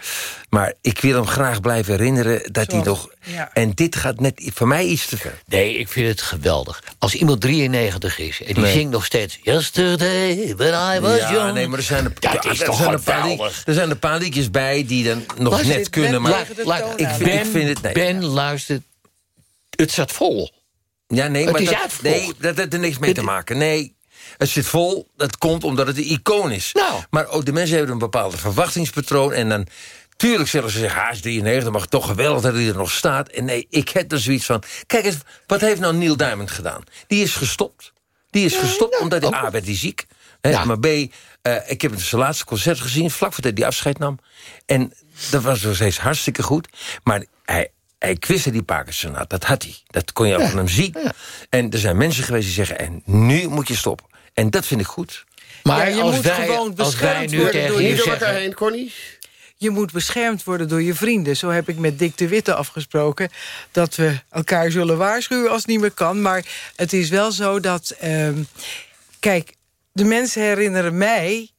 Maar ik wil hem graag blijven herinneren dat hij nog... ja. En dit gaat net voor mij iets te ver. Nee, ik vind het geweldig. Als iemand 93 is en die Nee. zingt nog steeds... Yesterday, when I was Ja, young... nee, maar er zijn, er, Dat is er toch zijn een paar Er zijn een paar liedjes bij die dan nog net kunnen, maar... ik vind- ik het- nee. Ben, luister, het staat vol. Ja, nee, Het maar is dat, uitverkocht. nee, dat heeft er niks mee te maken. Nee, het zit vol. Dat komt omdat het een icoon is. Nou. Maar ook de mensen hebben een bepaald verwachtingspatroon. En dan, tuurlijk zullen ze zeggen, is 93, maar toch geweldig dat hij er nog staat. En nee, ik heb er zoiets van... Kijk eens, wat heeft nou Neil Diamond gedaan? Die is gestopt. Die is gestopt omdat hij, A, werd hij ziek. Hè, Ja. Maar B, eh, ik heb het zijn laatste concert gezien... vlak voordat hij afscheid nam. En dat was nog steeds hartstikke goed. Maar hij, hij kwiste die Parkinson had. Dat had hij. Dat kon je ook van hem zien. En er zijn mensen geweest die zeggen... en nu moet je stoppen. En dat vind ik goed. Maar Ja, je als moet wij, gewoon als wij beschermd nu worden door je door elkaar zeggen... heen, Connie? Je moet beschermd worden door je vrienden. Zo heb ik met Dick de Witte afgesproken... dat we elkaar zullen waarschuwen als het niet meer kan. Maar het is wel zo dat... ehm, kijk, de mensen herinneren mij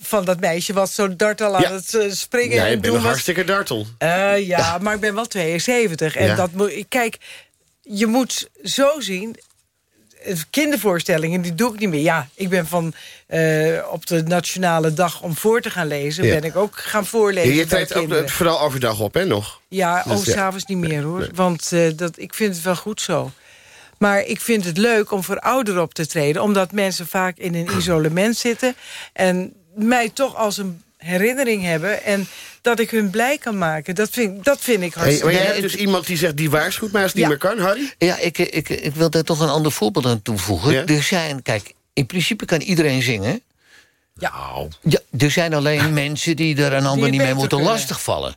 van dat meisje... wat zo dartel aan Ja. het eh, springen Ja, je en bent een was. hartstikke dartel. Eh, ja, maar ik ben wel 72. En Ja. dat moet, kijk, je moet zo zien... eh, kindervoorstellingen, die doe ik niet meer. Ja, ik ben van op de Nationale Dag om voor te gaan lezen... Ben ik ook gaan voorlezen Je treedt ook eh, vooral overdag op, hè, nog? Ja, Dus oh, s'avonds niet meer hoor. Nee. Want dat, ik vind het wel goed zo. Maar ik vind het leuk om voor ouderen op te treden. Omdat mensen vaak in een isolement zitten. En mij toch als een herinnering hebben. En dat ik hun blij kan maken. Dat vind, dat vind ik Hey, hartstikke maar jij hebt dus iemand die zegt, die waarschuwt maar als het Ja. niet meer kan, Harry? Ja, ik, ik, ik wil daar toch een ander voorbeeld aan toevoegen. Ja? Er zijn, kijk, in principe kan iedereen zingen. Ja. Ja, er zijn alleen mensen die er een ander niet mee moeten kunnen. lastigvallen.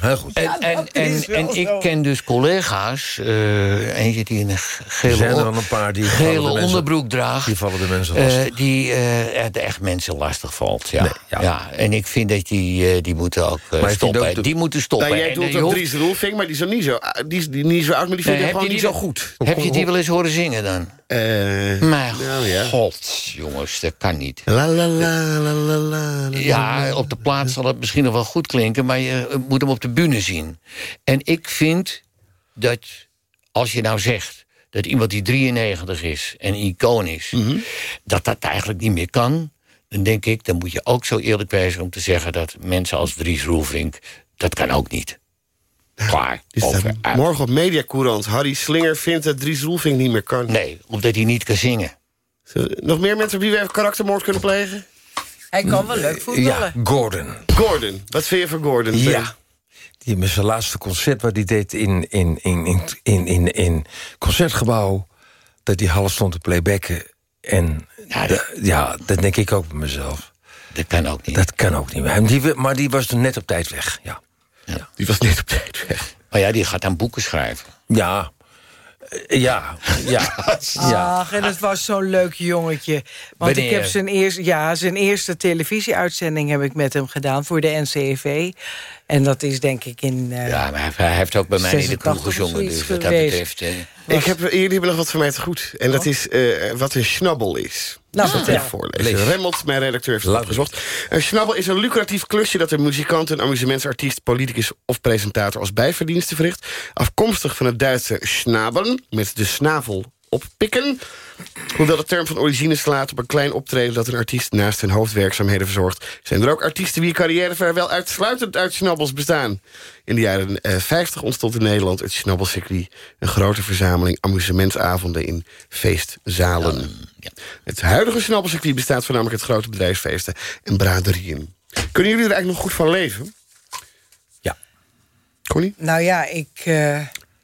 Heel goed. En, en, en, en ik ken dus collega's, eh, eentje die een gele, zijn er een paar die gele onderbroek draagt. Die vallen de mensen eh, lastig. die eh, echt mensen lastig valt. Ja. Nee, ja. ja. en ik vind dat die, eh, die moeten ook eh, stoppen. ook de- Die moeten stoppen. Nou, jij En, doet eh, hoeft- Dries Roelvink, maar die is nog niet zo, die is die niet zo oud, maar die vind ik gewoon niet zo goed. Heb je die wel eens horen zingen dan? Eh, Maar nou ja. god, jongens, dat kan niet. La la la la la la. la. Ja, op de plaats zal het misschien nog wel goed klinken... maar je moet hem op de bühne zien. En ik vind dat als je nou zegt... dat iemand die 93 is en icoon is... Mhm. dat dat eigenlijk niet meer kan... dan denk ik, dan moet je ook zo eerlijk wezen om te zeggen... dat mensen als Dries Roelvink, dat kan ook niet. Klaar, morgen op Mediacourant. Harry Slinger vindt dat Dries Roelvink niet meer kan. Nee, omdat hij niet kan zingen. Nog meer mensen op wie we even karaktermoord kunnen plegen? Hij kan wel leuk voetballen. Ja, Gordon. Gordon. Wat vind je van Gordon? Ja. Die met zijn laatste concert wat hij deed in, in, in, in, in, in, in concertgebouw... dat hij half stond te playbacken. En Ja, ja, ja, dat denk ik ook bij mezelf. Dat kan ook niet. Dat kan ook niet meer. Die, maar die was er net op tijd weg. Ja, Die was net op tijd weg. Maar ja, die gaat aan boeken schrijven. ja, Eh, ja, ja. ja. Ach, en het was zo'n leuk jongetje. Want ik heb zijn eerste, ja, zijn eerste televisieuitzending heb ik met hem gedaan voor de NCV. En dat is denk ik in. eh, Ja, maar hij, hij heeft ook bij mij in de 86 kroeg gezongen. Dus wat dat betreft... eh, Ik heb, jullie hebben nog wat van mij te goed. En dat is eh, wat een schnabbel is. Nou, dat vertel. even voorlezen. Remmelt, mijn redacteur, heeft het Laat opgezocht. Een schnabbel is een lucratief klusje... dat een muzikant, een amusementsartiest, politicus of presentator... als bijverdienste verricht. Afkomstig van het Duitse schnabelen, met de snavel oppikken. Hoewel de term van origine slaat op een klein optreden... dat een artiest naast zijn hoofdwerkzaamheden verzorgt... zijn er ook artiesten wie carrière vrijwel uitsluitend uit schnabbels bestaan. In de jaren eh, 50 ontstond in Nederland het schnabbelcircuit... een grote verzameling amusementsavonden in feestzalen. Het huidige schnabbelcircuit bestaat voornamelijk uit grote bedrijfsfeesten en braderieën. Kunnen jullie er eigenlijk nog goed van leven? Ja. Connie? Nou ja, ik, eh,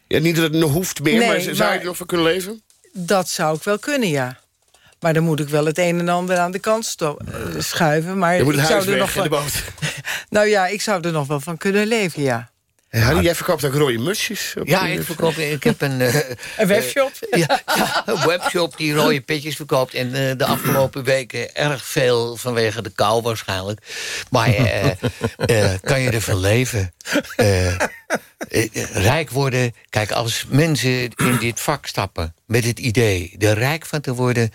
Ja, niet dat het nog hoeft meer, Nee, maar zou maar- je er nog van kunnen leven? dat zou ik wel kunnen, ja. Maar dan moet ik wel het een en ander aan de kant eh, schuiven. Maar Je moet het huis zou er nog en de boot. Nou ja, ik zou er nog wel van kunnen leven, ja. Jij verkoopt ook rode mutsjes. op Ja, ik, verkoop, ik heb een... eh, Een webshop? eh, ja, ja, een webshop die rode petjes verkoopt. En eh, de afgelopen weken erg veel vanwege de kou waarschijnlijk. Maar eh, eh, kan je ervan leven? Rijk worden... Kijk, als mensen in dit vak stappen met het idee er rijk van te worden...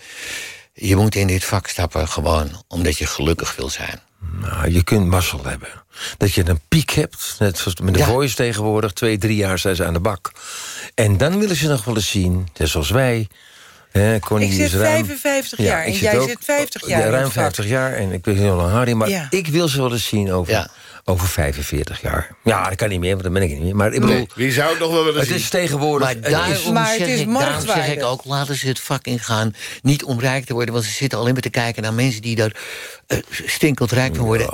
je moet in dit vak stappen gewoon omdat je gelukkig wil zijn. Nou, je kunt mazzel hebben. Dat je een piek hebt, net zoals met de Ja. Voice tegenwoordig... twee, drie jaar zijn ze aan de bak. En dan willen ze nog wel eens zien, net zoals wij... Hè, Connie Ik is zit ruim- 55 Ja, jaar en jij ook- zit 50 jaar Ja, ruim het vak. 50 jaar en ik ben heel lang Harry. Maar Ja. ik wil ze wel eens zien over, Ja. over 45 jaar. Ja, dat kan niet meer, want dan ben ik niet meer. Maar ik bedoel, Wie zou het nog wel willen het zien? is tegenwoordig... Maar het is- daarom, Maar het zeg, is ik, daarom zeg ik ook, laten ze het vak ingaan. Niet om rijk te worden, want ze zitten alleen maar te kijken... naar mensen die daar eh, stinkend rijk van worden.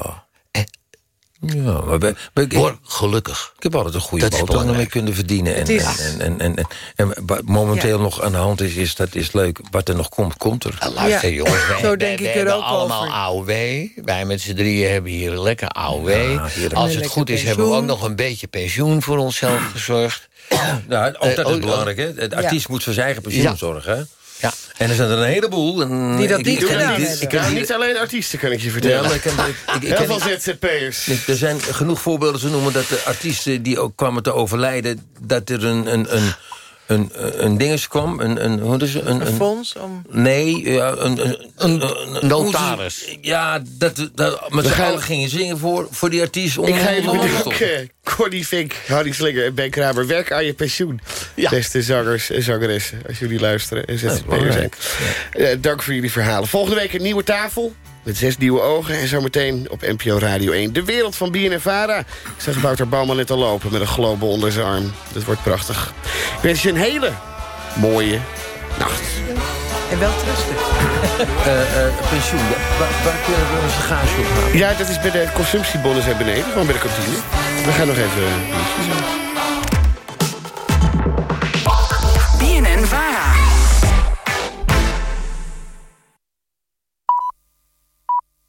Ja, maar bij- bij- ik, gelukkig. ik heb altijd een goede Dat is boterham mee kunnen verdienen. En, Het is- en, en, en, en, en wat momenteel Ja. nog aan de hand is, is, dat is leuk. Wat er nog komt, komt er. Nou, luister Ja, jongens, wij, zo wij- denk ik wij er hebben ook allemaal over. AOW. Wij met z'n drieën hebben hier lekker AOW. Ja. Als het goed is, hebben we ook nog een beetje pensioen voor onszelf gezorgd. Nou, ook Eh, dat oh, is belangrijk, hè? Het artiest moet voor zijn eigen pensioen Ja. zorgen, hè? Ja. En er zijn er een heleboel. En Die dat ik- niet ik gedaan niet alleen artiesten, kan ik je Ja, vertellen. maar ik ken, ik, ik, ik Heel ken veel ZZP'ers. er zijn genoeg voorbeelden te noemen dat de artiesten die ook kwamen te overlijden, dat er een, een, een, een, een dinges kwam. Een, een, hoe is het? een, Een een, fonds om... Nee, ja, een, een, een, notaris. Ja, dat, dat, met z'n gaan- allen gingen zingen voor, voor die artiest. Om, Ik ga om- bedanken. Corny Fink, Harry Slinger en Ben Kramer. Werk aan je pensioen. Beste zangers en zangeressen, als jullie luisteren. En ZZP'ers zijn. belangrijk. Eh, dank voor jullie verhalen. Volgende week een nieuwe tafel. Met zes nieuwe ogen. En zometeen op NPO Radio 1. De wereld van BNNVARA. Ik zag Wouter Bouwman net al lopen met een globe onder zijn arm. Dat wordt prachtig. Ik wens je een hele mooie nacht. En wel rusten. Eh, eh, pensioen. Waar, waar kunnen we onze gage op halen? Ja, dat is bij de consumptiebonnen zijn beneden. Gewoon bij de kantine. We gaan nog even... eh.